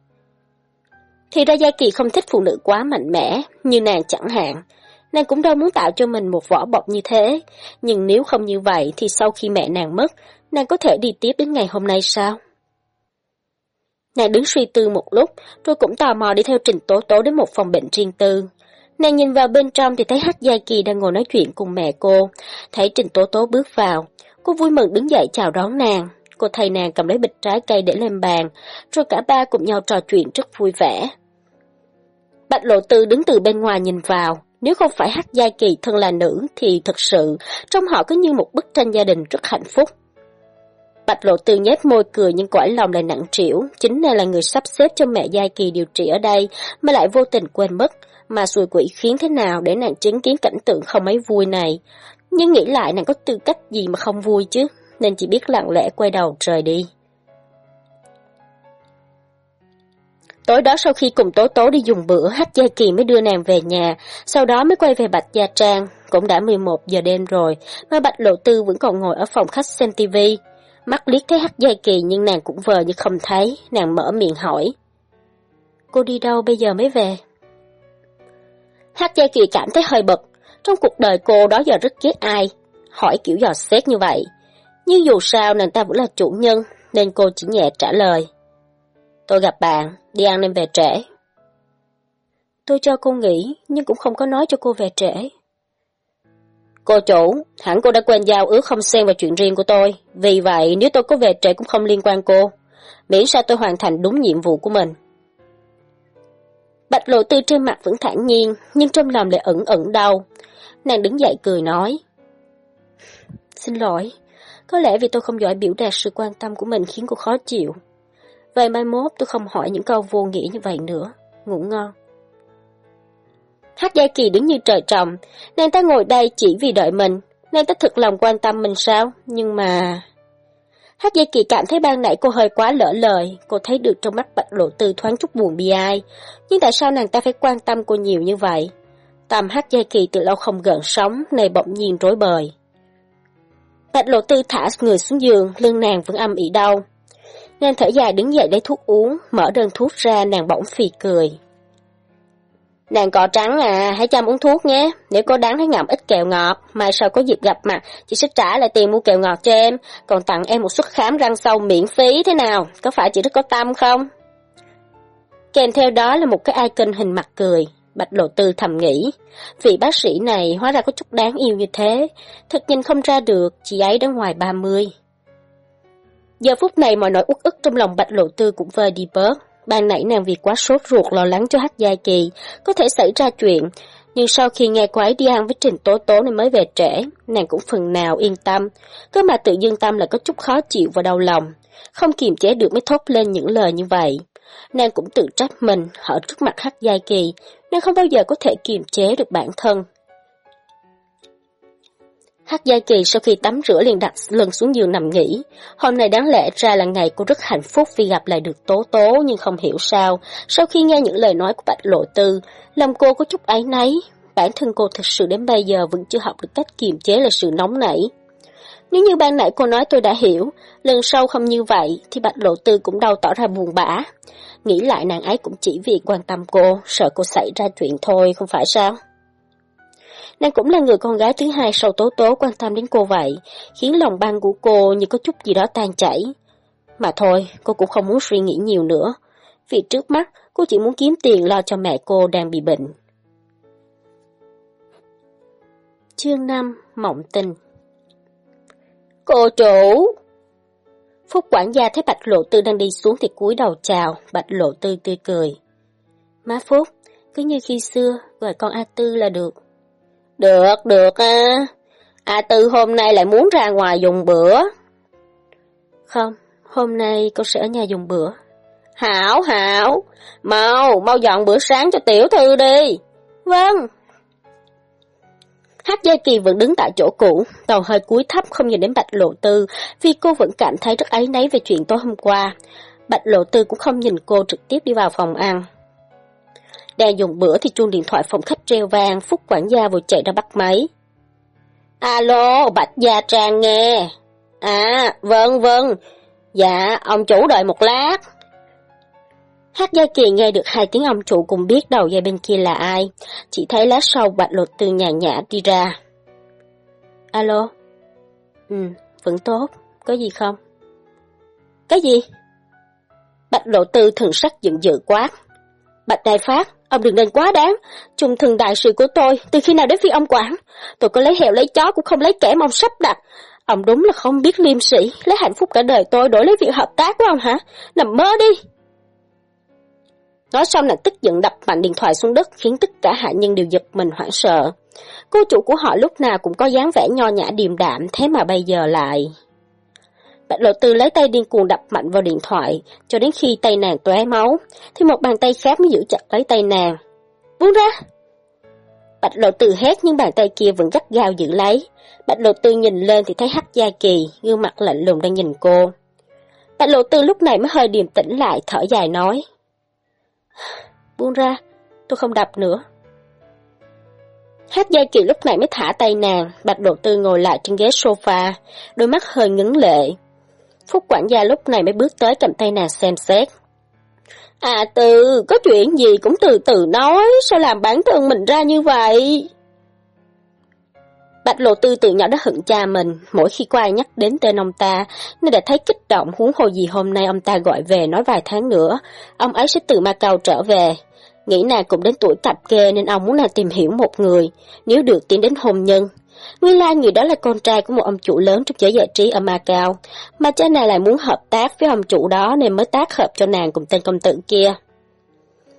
Thì ra Gia Kỳ không thích phụ nữ quá mạnh mẽ, như nàng chẳng hạn, Nàng cũng đâu muốn tạo cho mình một vỏ bọc như thế, nhưng nếu không như vậy thì sau khi mẹ nàng mất, nàng có thể đi tiếp đến ngày hôm nay sao? Nàng đứng suy tư một lúc, rồi cũng tò mò đi theo Trình Tố Tố đến một phòng bệnh riêng tư. Nàng nhìn vào bên trong thì thấy Hắc Gia Kỳ đang ngồi nói chuyện cùng mẹ cô. Thấy Trình Tố Tố bước vào, cô vui mừng đứng dậy chào đón nàng. Cô thầy nàng cầm lấy bịch trái cây để lên bàn, rồi cả ba cùng nhau trò chuyện rất vui vẻ. Bạch Lộ Tư đứng từ bên ngoài nhìn vào, nếu không phải hát giai kỳ thân là nữ thì thật sự trong họ cứ như một bức tranh gia đình rất hạnh phúc. Bạch lộ tư nhếch môi cười nhưng cõi lòng lại nặng trĩu, chính nàng là người sắp xếp cho mẹ Giai Kỳ điều trị ở đây mà lại vô tình quên mất, mà xui quỷ khiến thế nào để nàng chứng kiến cảnh tượng không mấy vui này. Nhưng nghĩ lại nàng có tư cách gì mà không vui chứ, nên chỉ biết lặng lẽ quay đầu rời đi. Tối đó sau khi cùng Tố Tố đi dùng bữa, Hách Giai Kỳ mới đưa nàng về nhà, sau đó mới quay về Bạch Gia Trang. Cũng đã 11 giờ đêm rồi, mà Bạch Lộ Tư vẫn còn ngồi ở phòng khách xem tivi. Mắt liếc thấy hắc giai Kỳ nhưng nàng cũng vờ như không thấy, nàng mở miệng hỏi. Cô đi đâu bây giờ mới về? Hắc giai Kỳ cảm thấy hơi bực, trong cuộc đời cô đó giờ rất ghét ai, hỏi kiểu dò xét như vậy. Nhưng dù sao nàng ta vẫn là chủ nhân, nên cô chỉ nhẹ trả lời. Tôi gặp bạn, đi ăn nên về trễ. Tôi cho cô nghỉ, nhưng cũng không có nói cho cô về trễ. Cô chủ, hẳn cô đã quên giao ước không xen vào chuyện riêng của tôi. Vì vậy, nếu tôi có về trễ cũng không liên quan cô. Miễn sao tôi hoàn thành đúng nhiệm vụ của mình. Bạch lộ tư trên mặt vẫn thản nhiên, nhưng trong lòng lại ẩn ẩn đau. Nàng đứng dậy cười nói. Xin lỗi, có lẽ vì tôi không giỏi biểu đạt sự quan tâm của mình khiến cô khó chịu. Vậy mai mốt tôi không hỏi những câu vô nghĩa như vậy nữa. Ngủ ngon. Hắc Gia Kỳ đứng như trời trồng. Nàng ta ngồi đây chỉ vì đợi mình. Nàng ta thực lòng quan tâm mình sao? Nhưng mà... Hắc Gia Kỳ cảm thấy ban nãy cô hơi quá lỡ lời. Cô thấy được trong mắt bạch lộ tư thoáng chút buồn bi ai. Nhưng tại sao nàng ta phải quan tâm cô nhiều như vậy? Tâm Hắc Gia Kỳ từ lâu không gần sống, này bỗng nhiên rối bời. Bạch lộ tư thả người xuống giường, lưng nàng vẫn âm ỉ đau. Nàng thở dài đứng dậy lấy thuốc uống, mở đơn thuốc ra nàng bỗng phì cười. Nàng cọ trắng à, hãy chăm uống thuốc nhé. Nếu cô đáng thấy ngậm ít kẹo ngọt, mai sau có dịp gặp mặt, chị sẽ trả lại tiền mua kẹo ngọt cho em, còn tặng em một suất khám răng sâu miễn phí thế nào, có phải chị rất có tâm không? Kèm theo đó là một cái icon hình mặt cười, Bạch Lộ Tư thầm nghĩ, vị bác sĩ này hóa ra có chút đáng yêu như thế, thật nhìn không ra được, chị ấy đã ngoài 30. Giờ phút này mọi nỗi uất ức trong lòng Bạch Lộ Tư cũng vơi đi bớt ban nãy nàng vì quá sốt ruột lo lắng cho Hắc Gia Kỳ, có thể xảy ra chuyện, nhưng sau khi nghe cô ấy đi ăn với Trình Tố Tố nên mới về trễ, nàng cũng phần nào yên tâm. Cứ mà tự dưng tâm là có chút khó chịu và đau lòng, không kiềm chế được mới thốt lên những lời như vậy. Nàng cũng tự trách mình, ở trước mặt Hắc Giai Kỳ, nàng không bao giờ có thể kiềm chế được bản thân. Hắc Gia Kỳ sau khi tắm rửa liền đặt lưng xuống giường nằm nghỉ. Hôm nay đáng lẽ ra là ngày cô rất hạnh phúc vì gặp lại được Tố Tố nhưng không hiểu sao. Sau khi nghe những lời nói của Bạch Lộ Tư, lòng cô có chút áy náy. Bản thân cô thực sự đến bây giờ vẫn chưa học được cách kiềm chế là sự nóng nảy. Nếu như ban nãy cô nói tôi đã hiểu, lần sau không như vậy thì Bạch Lộ Tư cũng đau tỏ ra buồn bã. Nghĩ lại nàng ấy cũng chỉ vì quan tâm cô, sợ cô xảy ra chuyện thôi, không phải sao? Nàng cũng là người con gái thứ hai sau tố tố quan tâm đến cô vậy, khiến lòng băng của cô như có chút gì đó tan chảy. Mà thôi, cô cũng không muốn suy nghĩ nhiều nữa, vì trước mắt cô chỉ muốn kiếm tiền lo cho mẹ cô đang bị bệnh. Chương 5 Mộng tình Cô chủ! Phúc quản gia thấy Bạch Lộ Tư đang đi xuống thì cúi đầu chào, Bạch Lộ Tư tươi cười. Má Phúc, cứ như khi xưa, gọi con A Tư là được. Được, được à. A Tư hôm nay lại muốn ra ngoài dùng bữa. Không, hôm nay con sẽ ở nhà dùng bữa. Hảo, hảo, mau, mau dọn bữa sáng cho tiểu thư đi. Vâng. Hát Gia Kỳ vẫn đứng tại chỗ cũ, đầu hơi cúi thấp không nhìn đến Bạch Lộ Tư, vì cô vẫn cảm thấy rất áy náy về chuyện tối hôm qua. Bạch Lộ Tư cũng không nhìn cô trực tiếp đi vào phòng ăn. Đang dùng bữa thì chuông điện thoại phòng khách reo vang, Phúc quản gia vừa chạy ra bắt máy. Alo, Bạch Gia Trang nghe. À, vâng vâng. Dạ, ông chủ đợi một lát. Hát Gia Kỳ nghe được hai tiếng ông chủ cũng biết đầu dây bên kia là ai. Chỉ thấy lát sau Bạch Lột Tư nhàn nhã đi ra. Alo? Ừ, vẫn tốt. Có gì không? Cái gì? Bạch Lộ Tư thần sắc giận dữ quát. Bạch Đại Phát, ông đừng nên quá đáng. Trung thần đại sự của tôi, từ khi nào đến phía ông quản? Tôi có lấy heo lấy chó cũng không lấy kẻ mà ông sắp đặt. Ông đúng là không biết liêm sĩ, lấy hạnh phúc cả đời tôi đổi lấy việc hợp tác của ông hả? Nằm mơ đi! Nói xong là tức giận đập mạnh điện thoại xuống đất khiến tất cả hạ nhân đều giật mình hoảng sợ. Cô chủ của họ lúc nào cũng có dáng vẻ nho nhã điềm đạm, thế mà bây giờ lại... Bạch lộ tư lấy tay điên cuồng đập mạnh vào điện thoại, cho đến khi tay nàng tóe máu, thì một bàn tay khác mới giữ chặt lấy tay nàng. Buông ra! Bạch lộ tư hét nhưng bàn tay kia vẫn gắt gao giữ lấy. Bạch lộ tư nhìn lên thì thấy hắc gia kỳ, gương mặt lạnh lùng đang nhìn cô. Bạch lộ tư lúc này mới hơi điềm tĩnh lại, thở dài nói. Buông ra, tôi không đập nữa. Hát Gia Kỳ lúc này mới thả tay nàng, Bạch Độ Tư ngồi lại trên ghế sofa, đôi mắt hơi ngấn lệ. Phúc quản gia lúc này mới bước tới cầm tay nàng xem xét. À từ có chuyện gì cũng từ từ nói, sao làm bản thân mình ra như vậy? Bạch Lộ Tư từ nhỏ đã hận cha mình, mỗi khi qua nhắc đến tên ông ta, nên đã thấy kích động huống hồ gì hôm nay ông ta gọi về nói vài tháng nữa, ông ấy sẽ từ Macau trở về. Nghĩ nàng cũng đến tuổi cặp kê nên ông muốn nàng tìm hiểu một người, nếu được tiến đến hôn nhân. Nguyên lai người đó là con trai của một ông chủ lớn trong giới giải trí ở Macau, mà cha nàng lại muốn hợp tác với ông chủ đó nên mới tác hợp cho nàng cùng tên công tử kia.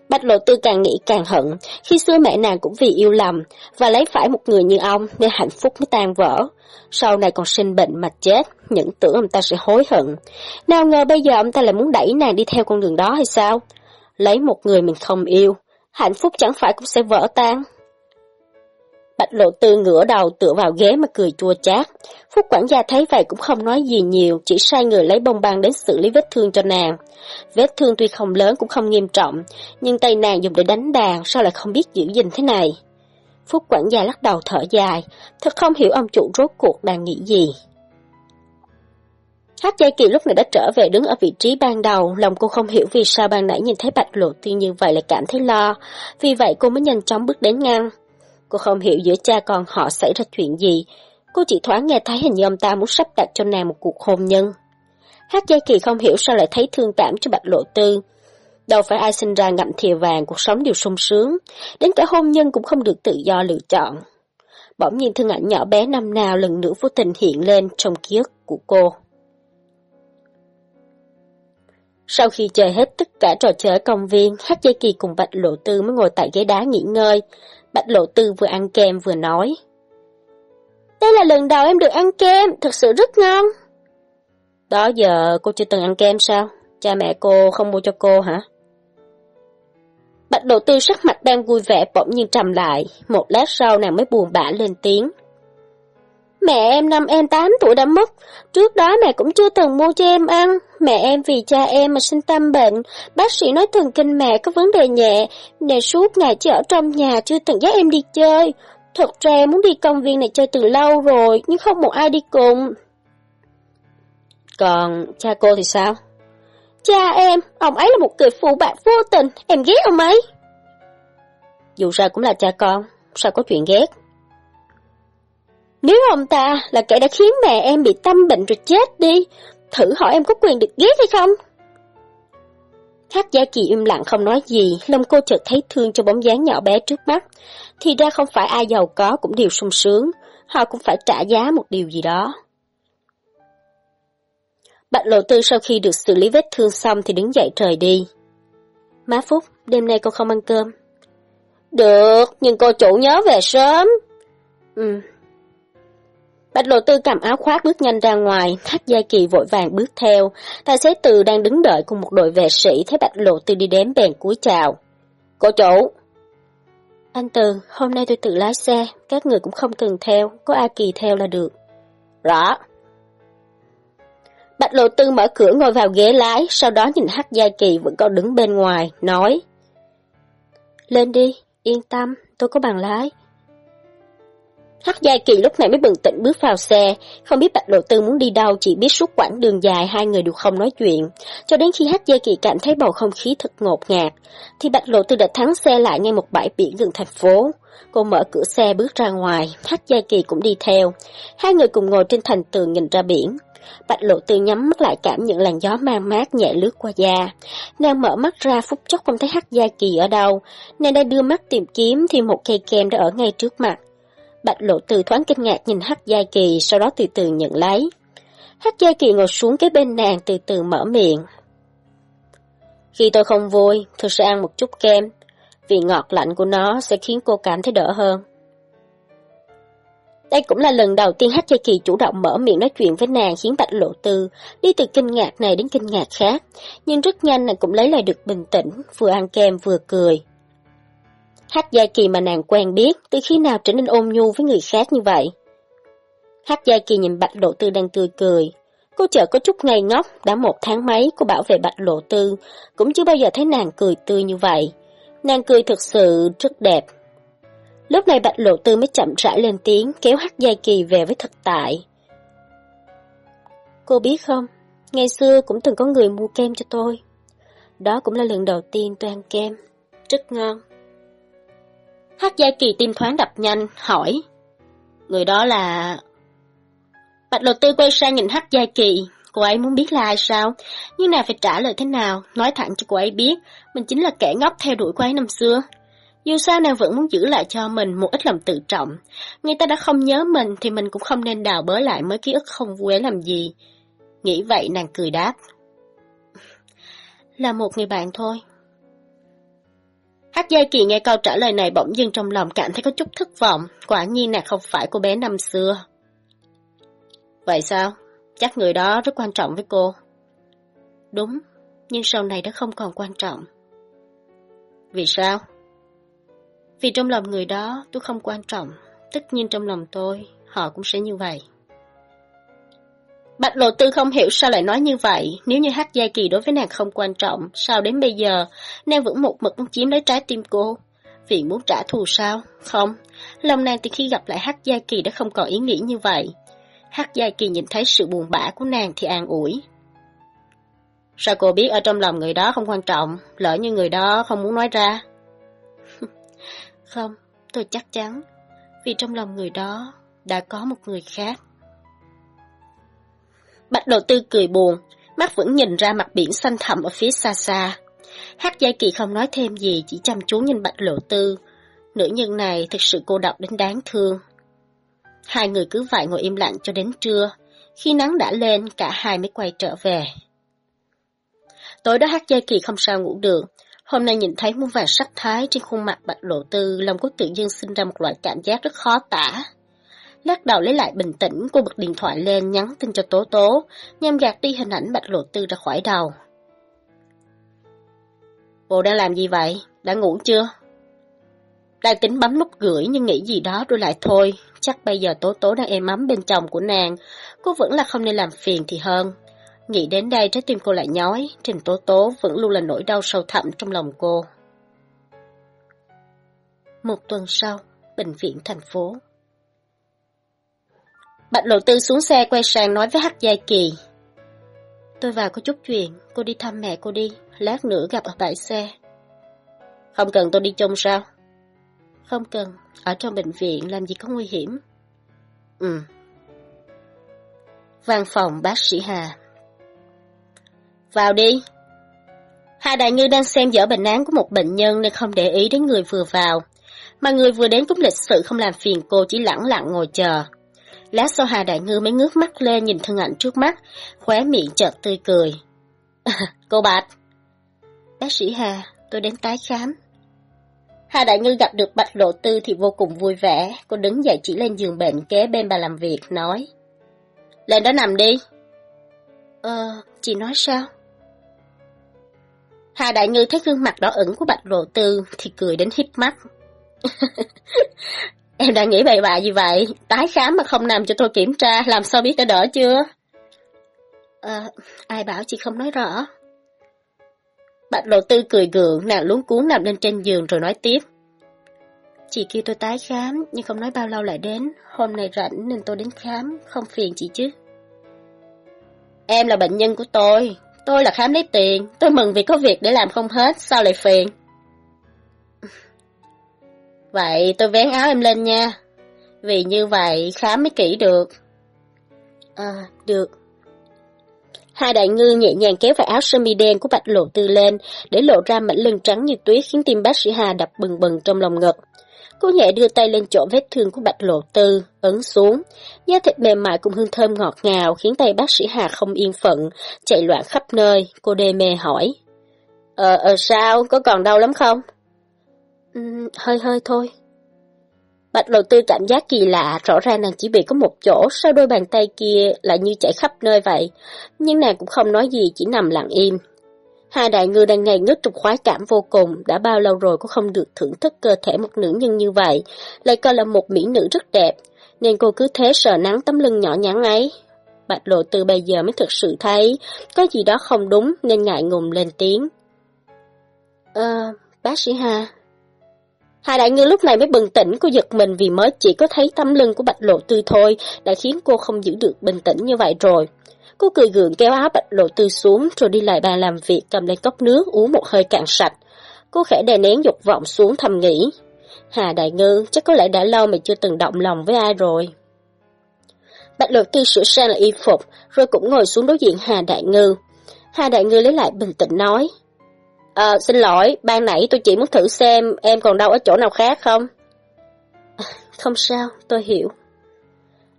Bạch Lộ Tư càng nghĩ càng hận, khi xưa mẹ nàng cũng vì yêu lầm, và lấy phải một người như ông nên hạnh phúc mới tan vỡ. Sau này còn sinh bệnh mà chết, những tưởng ông ta sẽ hối hận. Nào ngờ bây giờ ông ta lại muốn đẩy nàng đi theo con đường đó hay sao? Lấy một người mình không yêu, hạnh phúc chẳng phải cũng sẽ vỡ tan. Bạch lộ tư ngửa đầu tựa vào ghế mà cười chua chát. Phúc quản gia thấy vậy cũng không nói gì nhiều, chỉ sai người lấy bông băng đến xử lý vết thương cho nàng. Vết thương tuy không lớn cũng không nghiêm trọng, nhưng tay nàng dùng để đánh đàn sao lại không biết giữ gìn thế này. Phúc quản gia lắc đầu thở dài, thật không hiểu ông chủ rốt cuộc đang nghĩ gì. Hát Giai Kỳ lúc này đã trở về đứng ở vị trí ban đầu, lòng cô không hiểu vì sao ban nãy nhìn thấy Bạch Lộ Tiên như vậy lại cảm thấy lo, vì vậy cô mới nhanh chóng bước đến ngang Cô không hiểu giữa cha con họ xảy ra chuyện gì. Cô chỉ thoáng nghe thấy hình như ông ta muốn sắp đặt cho nàng một cuộc hôn nhân. Hát Gia Kỳ không hiểu sao lại thấy thương cảm cho Bạch Lộ Tư. Đâu phải ai sinh ra ngậm thìa vàng, cuộc sống đều sung sướng. Đến cả hôn nhân cũng không được tự do lựa chọn. Bỗng nhiên thương ảnh nhỏ bé năm nào lần nữa vô tình hiện lên trong ký ức của cô. Sau khi chơi hết tất cả trò chơi công viên, Hát Giai Kỳ cùng Bạch Lộ Tư mới ngồi tại ghế đá nghỉ ngơi. Bạch Lộ Tư vừa ăn kem vừa nói. Đây là lần đầu em được ăn kem, thật sự rất ngon. Đó giờ cô chưa từng ăn kem sao? Cha mẹ cô không mua cho cô hả? Bạch Lộ Tư sắc mặt đang vui vẻ bỗng nhiên trầm lại, một lát sau nàng mới buồn bã lên tiếng. Mẹ em năm em 8 tuổi đã mất, trước đó mẹ cũng chưa từng mua cho em ăn. Mẹ em vì cha em mà sinh tâm bệnh, bác sĩ nói thần kinh mẹ có vấn đề nhẹ, nên suốt ngày chỉ ở trong nhà chưa từng dắt em đi chơi. Thật ra em muốn đi công viên này chơi từ lâu rồi, nhưng không một ai đi cùng. Còn cha cô thì sao? Cha em, ông ấy là một người phụ bạc vô tình, em ghét ông ấy. Dù sao cũng là cha con, sao có chuyện ghét? Nếu ông ta là kẻ đã khiến mẹ em bị tâm bệnh rồi chết đi, thử hỏi em có quyền được ghét hay không? Khác Gia Kỳ im lặng không nói gì, lòng cô chợt thấy thương cho bóng dáng nhỏ bé trước mắt. Thì ra không phải ai giàu có cũng đều sung sướng, họ cũng phải trả giá một điều gì đó. Bạch Lộ Tư sau khi được xử lý vết thương xong thì đứng dậy trời đi. Má Phúc, đêm nay con không ăn cơm. Được, nhưng cô chủ nhớ về sớm. Ừ, Bạch Lộ Tư cầm áo khoác bước nhanh ra ngoài, Thác Gia Kỳ vội vàng bước theo. Tài xế Từ đang đứng đợi cùng một đội vệ sĩ thấy Bạch Lộ Tư đi đến bèn cúi chào. Cô chủ! Anh Từ, hôm nay tôi tự lái xe, các người cũng không cần theo, có A Kỳ theo là được. Rõ. Bạch Lộ Tư mở cửa ngồi vào ghế lái, sau đó nhìn Hắc Gia Kỳ vẫn còn đứng bên ngoài, nói. Lên đi, yên tâm, tôi có bằng lái. Hắc Giai Kỳ lúc này mới bừng tỉnh bước vào xe, không biết Bạch Lộ Tư muốn đi đâu, chỉ biết suốt quãng đường dài hai người đều không nói chuyện. Cho đến khi Hắc Giai Kỳ cảm thấy bầu không khí thật ngột ngạt, thì Bạch Lộ Tư đã thắng xe lại ngay một bãi biển gần thành phố. Cô mở cửa xe bước ra ngoài, Hắc Giai Kỳ cũng đi theo. Hai người cùng ngồi trên thành tường nhìn ra biển. Bạch Lộ Tư nhắm mắt lại cảm nhận làn gió mang mát nhẹ lướt qua da. Nàng mở mắt ra phút chốc không thấy Hắc Gia Kỳ ở đâu. Nàng đã đưa mắt tìm kiếm thì một cây kem đã ở ngay trước mặt. Bạch lộ từ thoáng kinh ngạc nhìn Hắc Gia Kỳ, sau đó từ từ nhận lấy. Hắc Gia Kỳ ngồi xuống cái bên nàng từ từ mở miệng. Khi tôi không vui, tôi sẽ ăn một chút kem, vì ngọt lạnh của nó sẽ khiến cô cảm thấy đỡ hơn. Đây cũng là lần đầu tiên Hắc Gia Kỳ chủ động mở miệng nói chuyện với nàng khiến Bạch Lộ Tư đi từ kinh ngạc này đến kinh ngạc khác, nhưng rất nhanh nàng cũng lấy lại được bình tĩnh, vừa ăn kem vừa cười hắc Gia Kỳ mà nàng quen biết, từ khi nào trở nên ôn nhu với người khác như vậy? hắc Gia Kỳ nhìn Bạch Lộ Tư đang tươi cười. Cô chợt có chút ngây ngốc, đã một tháng mấy cô bảo vệ Bạch Lộ Tư, cũng chưa bao giờ thấy nàng cười tươi như vậy. Nàng cười thực sự rất đẹp. Lúc này Bạch Lộ Tư mới chậm rãi lên tiếng, kéo hắc Gia Kỳ về với thực tại. Cô biết không, ngày xưa cũng từng có người mua kem cho tôi. Đó cũng là lần đầu tiên tôi ăn kem. Rất ngon. Hát Gia Kỳ tim thoáng đập nhanh, hỏi. Người đó là... Bạch Lộ Tư quay sang nhìn Hát Gia Kỳ, cô ấy muốn biết là ai sao, nhưng nào phải trả lời thế nào, nói thẳng cho cô ấy biết, mình chính là kẻ ngốc theo đuổi cô ấy năm xưa. Dù sao nàng vẫn muốn giữ lại cho mình một ít lòng tự trọng, người ta đã không nhớ mình thì mình cũng không nên đào bới lại mấy ký ức không vui ấy làm gì. Nghĩ vậy nàng cười đáp. Là một người bạn thôi. Hát dây Kỳ nghe câu trả lời này bỗng dưng trong lòng cảm thấy có chút thất vọng, quả nhiên nàng không phải cô bé năm xưa. Vậy sao? Chắc người đó rất quan trọng với cô. Đúng, nhưng sau này đã không còn quan trọng. Vì sao? Vì trong lòng người đó tôi không quan trọng, tất nhiên trong lòng tôi họ cũng sẽ như vậy. Bạch Lộ Tư không hiểu sao lại nói như vậy, nếu như Hát Gia Kỳ đối với nàng không quan trọng, sao đến bây giờ, nàng vẫn một mực muốn chiếm lấy trái tim cô. Vì muốn trả thù sao? Không, lòng nàng từ khi gặp lại Hát Gia Kỳ đã không còn ý nghĩ như vậy. Hát Gia Kỳ nhìn thấy sự buồn bã của nàng thì an ủi. Sao cô biết ở trong lòng người đó không quan trọng, lỡ như người đó không muốn nói ra? [laughs] không, tôi chắc chắn, vì trong lòng người đó đã có một người khác. Bạch đầu Tư cười buồn, mắt vẫn nhìn ra mặt biển xanh thẳm ở phía xa xa. Hát Giai Kỳ không nói thêm gì, chỉ chăm chú nhìn Bạch Lộ Tư. Nữ nhân này thực sự cô độc đến đáng thương. Hai người cứ vậy ngồi im lặng cho đến trưa. Khi nắng đã lên, cả hai mới quay trở về. Tối đó hát Giai Kỳ không sao ngủ được. Hôm nay nhìn thấy muôn vàng sắc thái trên khuôn mặt bạch lộ tư, lòng cô tự dưng sinh ra một loại cảm giác rất khó tả. Lắc đầu lấy lại bình tĩnh, cô bật điện thoại lên nhắn tin cho Tố Tố, nhằm gạt đi hình ảnh bạch lộ tư ra khỏi đầu. Cô đang làm gì vậy? Đã ngủ chưa? Đang tính bấm nút gửi nhưng nghĩ gì đó rồi lại thôi. Chắc bây giờ Tố Tố đang êm ấm bên chồng của nàng. Cô vẫn là không nên làm phiền thì hơn. Nghĩ đến đây trái tim cô lại nhói. Trình Tố Tố vẫn luôn là nỗi đau sâu thẳm trong lòng cô. Một tuần sau, bệnh viện thành phố. Bạch Lộ Tư xuống xe quay sang nói với Hắc Giai Kỳ. Tôi vào có chút chuyện, cô đi thăm mẹ cô đi, lát nữa gặp ở bãi xe. Không cần tôi đi chung sao? Không cần, ở trong bệnh viện làm gì có nguy hiểm. Ừ. Văn phòng bác sĩ Hà Vào đi. Hà Đại Ngư đang xem dở bệnh án của một bệnh nhân nên không để ý đến người vừa vào. Mà người vừa đến cũng lịch sự không làm phiền cô chỉ lẳng lặng ngồi chờ. Lát sau Hà Đại Ngư mới ngước mắt lên nhìn thân ảnh trước mắt, khóe miệng chợt tươi cười. [laughs] cô Bạch! Bác sĩ Hà, tôi đến tái khám. Hà Đại Ngư gặp được Bạch Lộ Tư thì vô cùng vui vẻ, cô đứng dậy chỉ lên giường bệnh kế bên bà làm việc, nói. Lên đó nằm đi. Ờ, chị nói sao? Hà Đại Ngư thấy gương mặt đỏ ửng của Bạch Lộ Tư thì cười đến hít mắt. [laughs] em đang nghĩ bậy bạ gì vậy? Tái khám mà không nằm cho tôi kiểm tra, làm sao biết đã đỡ chưa? À, ai bảo chị không nói rõ? Bạch lộ tư cười gượng, nàng luống cuốn nằm lên trên giường rồi nói tiếp. Chị kêu tôi tái khám, nhưng không nói bao lâu lại đến. Hôm nay rảnh nên tôi đến khám, không phiền chị chứ. Em là bệnh nhân của tôi, tôi là khám lấy tiền, tôi mừng vì có việc để làm không hết, sao lại phiền? Vậy tôi vén áo em lên nha, vì như vậy khám mới kỹ được. À, được. Hai đại ngư nhẹ nhàng kéo vải áo sơ mi đen của bạch lộ tư lên, để lộ ra mảnh lưng trắng như tuyết khiến tim bác sĩ Hà đập bừng bừng trong lòng ngực. Cô nhẹ đưa tay lên chỗ vết thương của bạch lộ tư, ấn xuống. Da thịt mềm mại cùng hương thơm ngọt ngào khiến tay bác sĩ Hà không yên phận, chạy loạn khắp nơi. Cô đê mê hỏi. Ờ, ờ sao, có còn đau lắm không? Hơi hơi thôi. Bạch lộ tư cảm giác kỳ lạ, rõ ràng nàng chỉ bị có một chỗ, sao đôi bàn tay kia lại như chảy khắp nơi vậy. Nhưng nàng cũng không nói gì, chỉ nằm lặng im. Hai đại ngư đang ngày ngất trong khoái cảm vô cùng, đã bao lâu rồi cũng không được thưởng thức cơ thể một nữ nhân như vậy, lại coi là một mỹ nữ rất đẹp, nên cô cứ thế sờ nắng tấm lưng nhỏ nhắn ấy. Bạch lộ tư bây giờ mới thực sự thấy, có gì đó không đúng nên ngại ngùng lên tiếng. Ờ, bác sĩ Hà, Hà đại ngư lúc này mới bừng tỉnh, cô giật mình vì mới chỉ có thấy tấm lưng của bạch lộ tư thôi, đã khiến cô không giữ được bình tĩnh như vậy rồi. Cô cười gượng kéo áo bạch lộ tư xuống rồi đi lại bàn làm việc cầm lên cốc nước uống một hơi cạn sạch. Cô khẽ đè nén dục vọng xuống thầm nghĩ. Hà đại ngư chắc có lẽ đã lâu mà chưa từng động lòng với ai rồi. Bạch lộ tư sửa sang lại y phục rồi cũng ngồi xuống đối diện Hà đại ngư. Hà đại ngư lấy lại bình tĩnh nói. À, xin lỗi, ban nãy tôi chỉ muốn thử xem em còn đau ở chỗ nào khác không? [laughs] Không sao, tôi hiểu.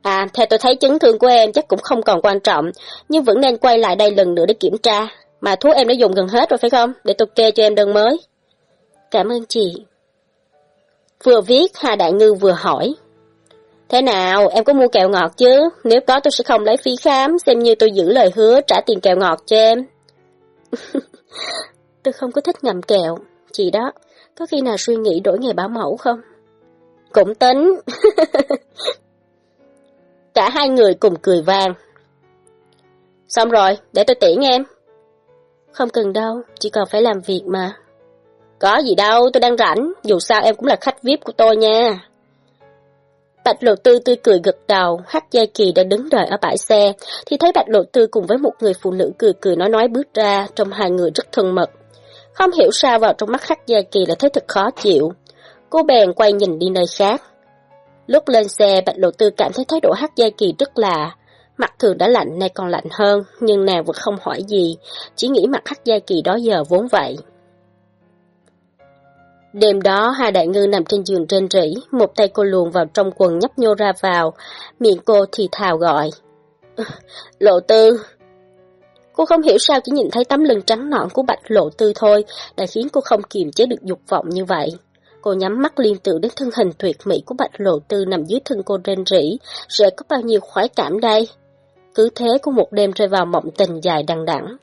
À, theo tôi thấy chấn thương của em chắc cũng không còn quan trọng, nhưng vẫn nên quay lại đây lần nữa để kiểm tra. Mà thuốc em đã dùng gần hết rồi phải không? Để tôi kê cho em đơn mới. Cảm ơn chị. Vừa viết, Hà Đại Ngư vừa hỏi. Thế nào, em có mua kẹo ngọt chứ? Nếu có tôi sẽ không lấy phí khám, xem như tôi giữ lời hứa trả tiền kẹo ngọt cho em. [laughs] Tôi không có thích ngậm kẹo. Chị đó, có khi nào suy nghĩ đổi nghề bảo mẫu không? Cũng tính. [laughs] Cả hai người cùng cười vàng Xong rồi, để tôi tiễn em. Không cần đâu, chỉ còn phải làm việc mà. Có gì đâu, tôi đang rảnh, dù sao em cũng là khách VIP của tôi nha. Bạch Lộ Tư tươi cười gật đầu, Hắc dây Kỳ đã đứng đợi ở bãi xe, thì thấy Bạch Lộ Tư cùng với một người phụ nữ cười cười nói nói bước ra, trong hai người rất thân mật. Không hiểu sao vào trong mắt Khắc Gia Kỳ là thấy thật khó chịu. Cô bèn quay nhìn đi nơi khác. Lúc lên xe, Bạch Lộ Tư cảm thấy thái độ Hắc Gia Kỳ rất lạ. Mặt thường đã lạnh nay còn lạnh hơn, nhưng nàng vẫn không hỏi gì, chỉ nghĩ mặt Hắc Gia Kỳ đó giờ vốn vậy. Đêm đó, hai đại ngư nằm trên giường trên rỉ, một tay cô luồn vào trong quần nhấp nhô ra vào, miệng cô thì thào gọi. Lộ tư! Cô không hiểu sao chỉ nhìn thấy tấm lưng trắng nõn của Bạch Lộ Tư thôi đã khiến cô không kiềm chế được dục vọng như vậy. Cô nhắm mắt liên tưởng đến thân hình tuyệt mỹ của Bạch Lộ Tư nằm dưới thân cô rên rỉ, sẽ có bao nhiêu khoái cảm đây. Cứ thế của một đêm rơi vào mộng tình dài đằng đẵng.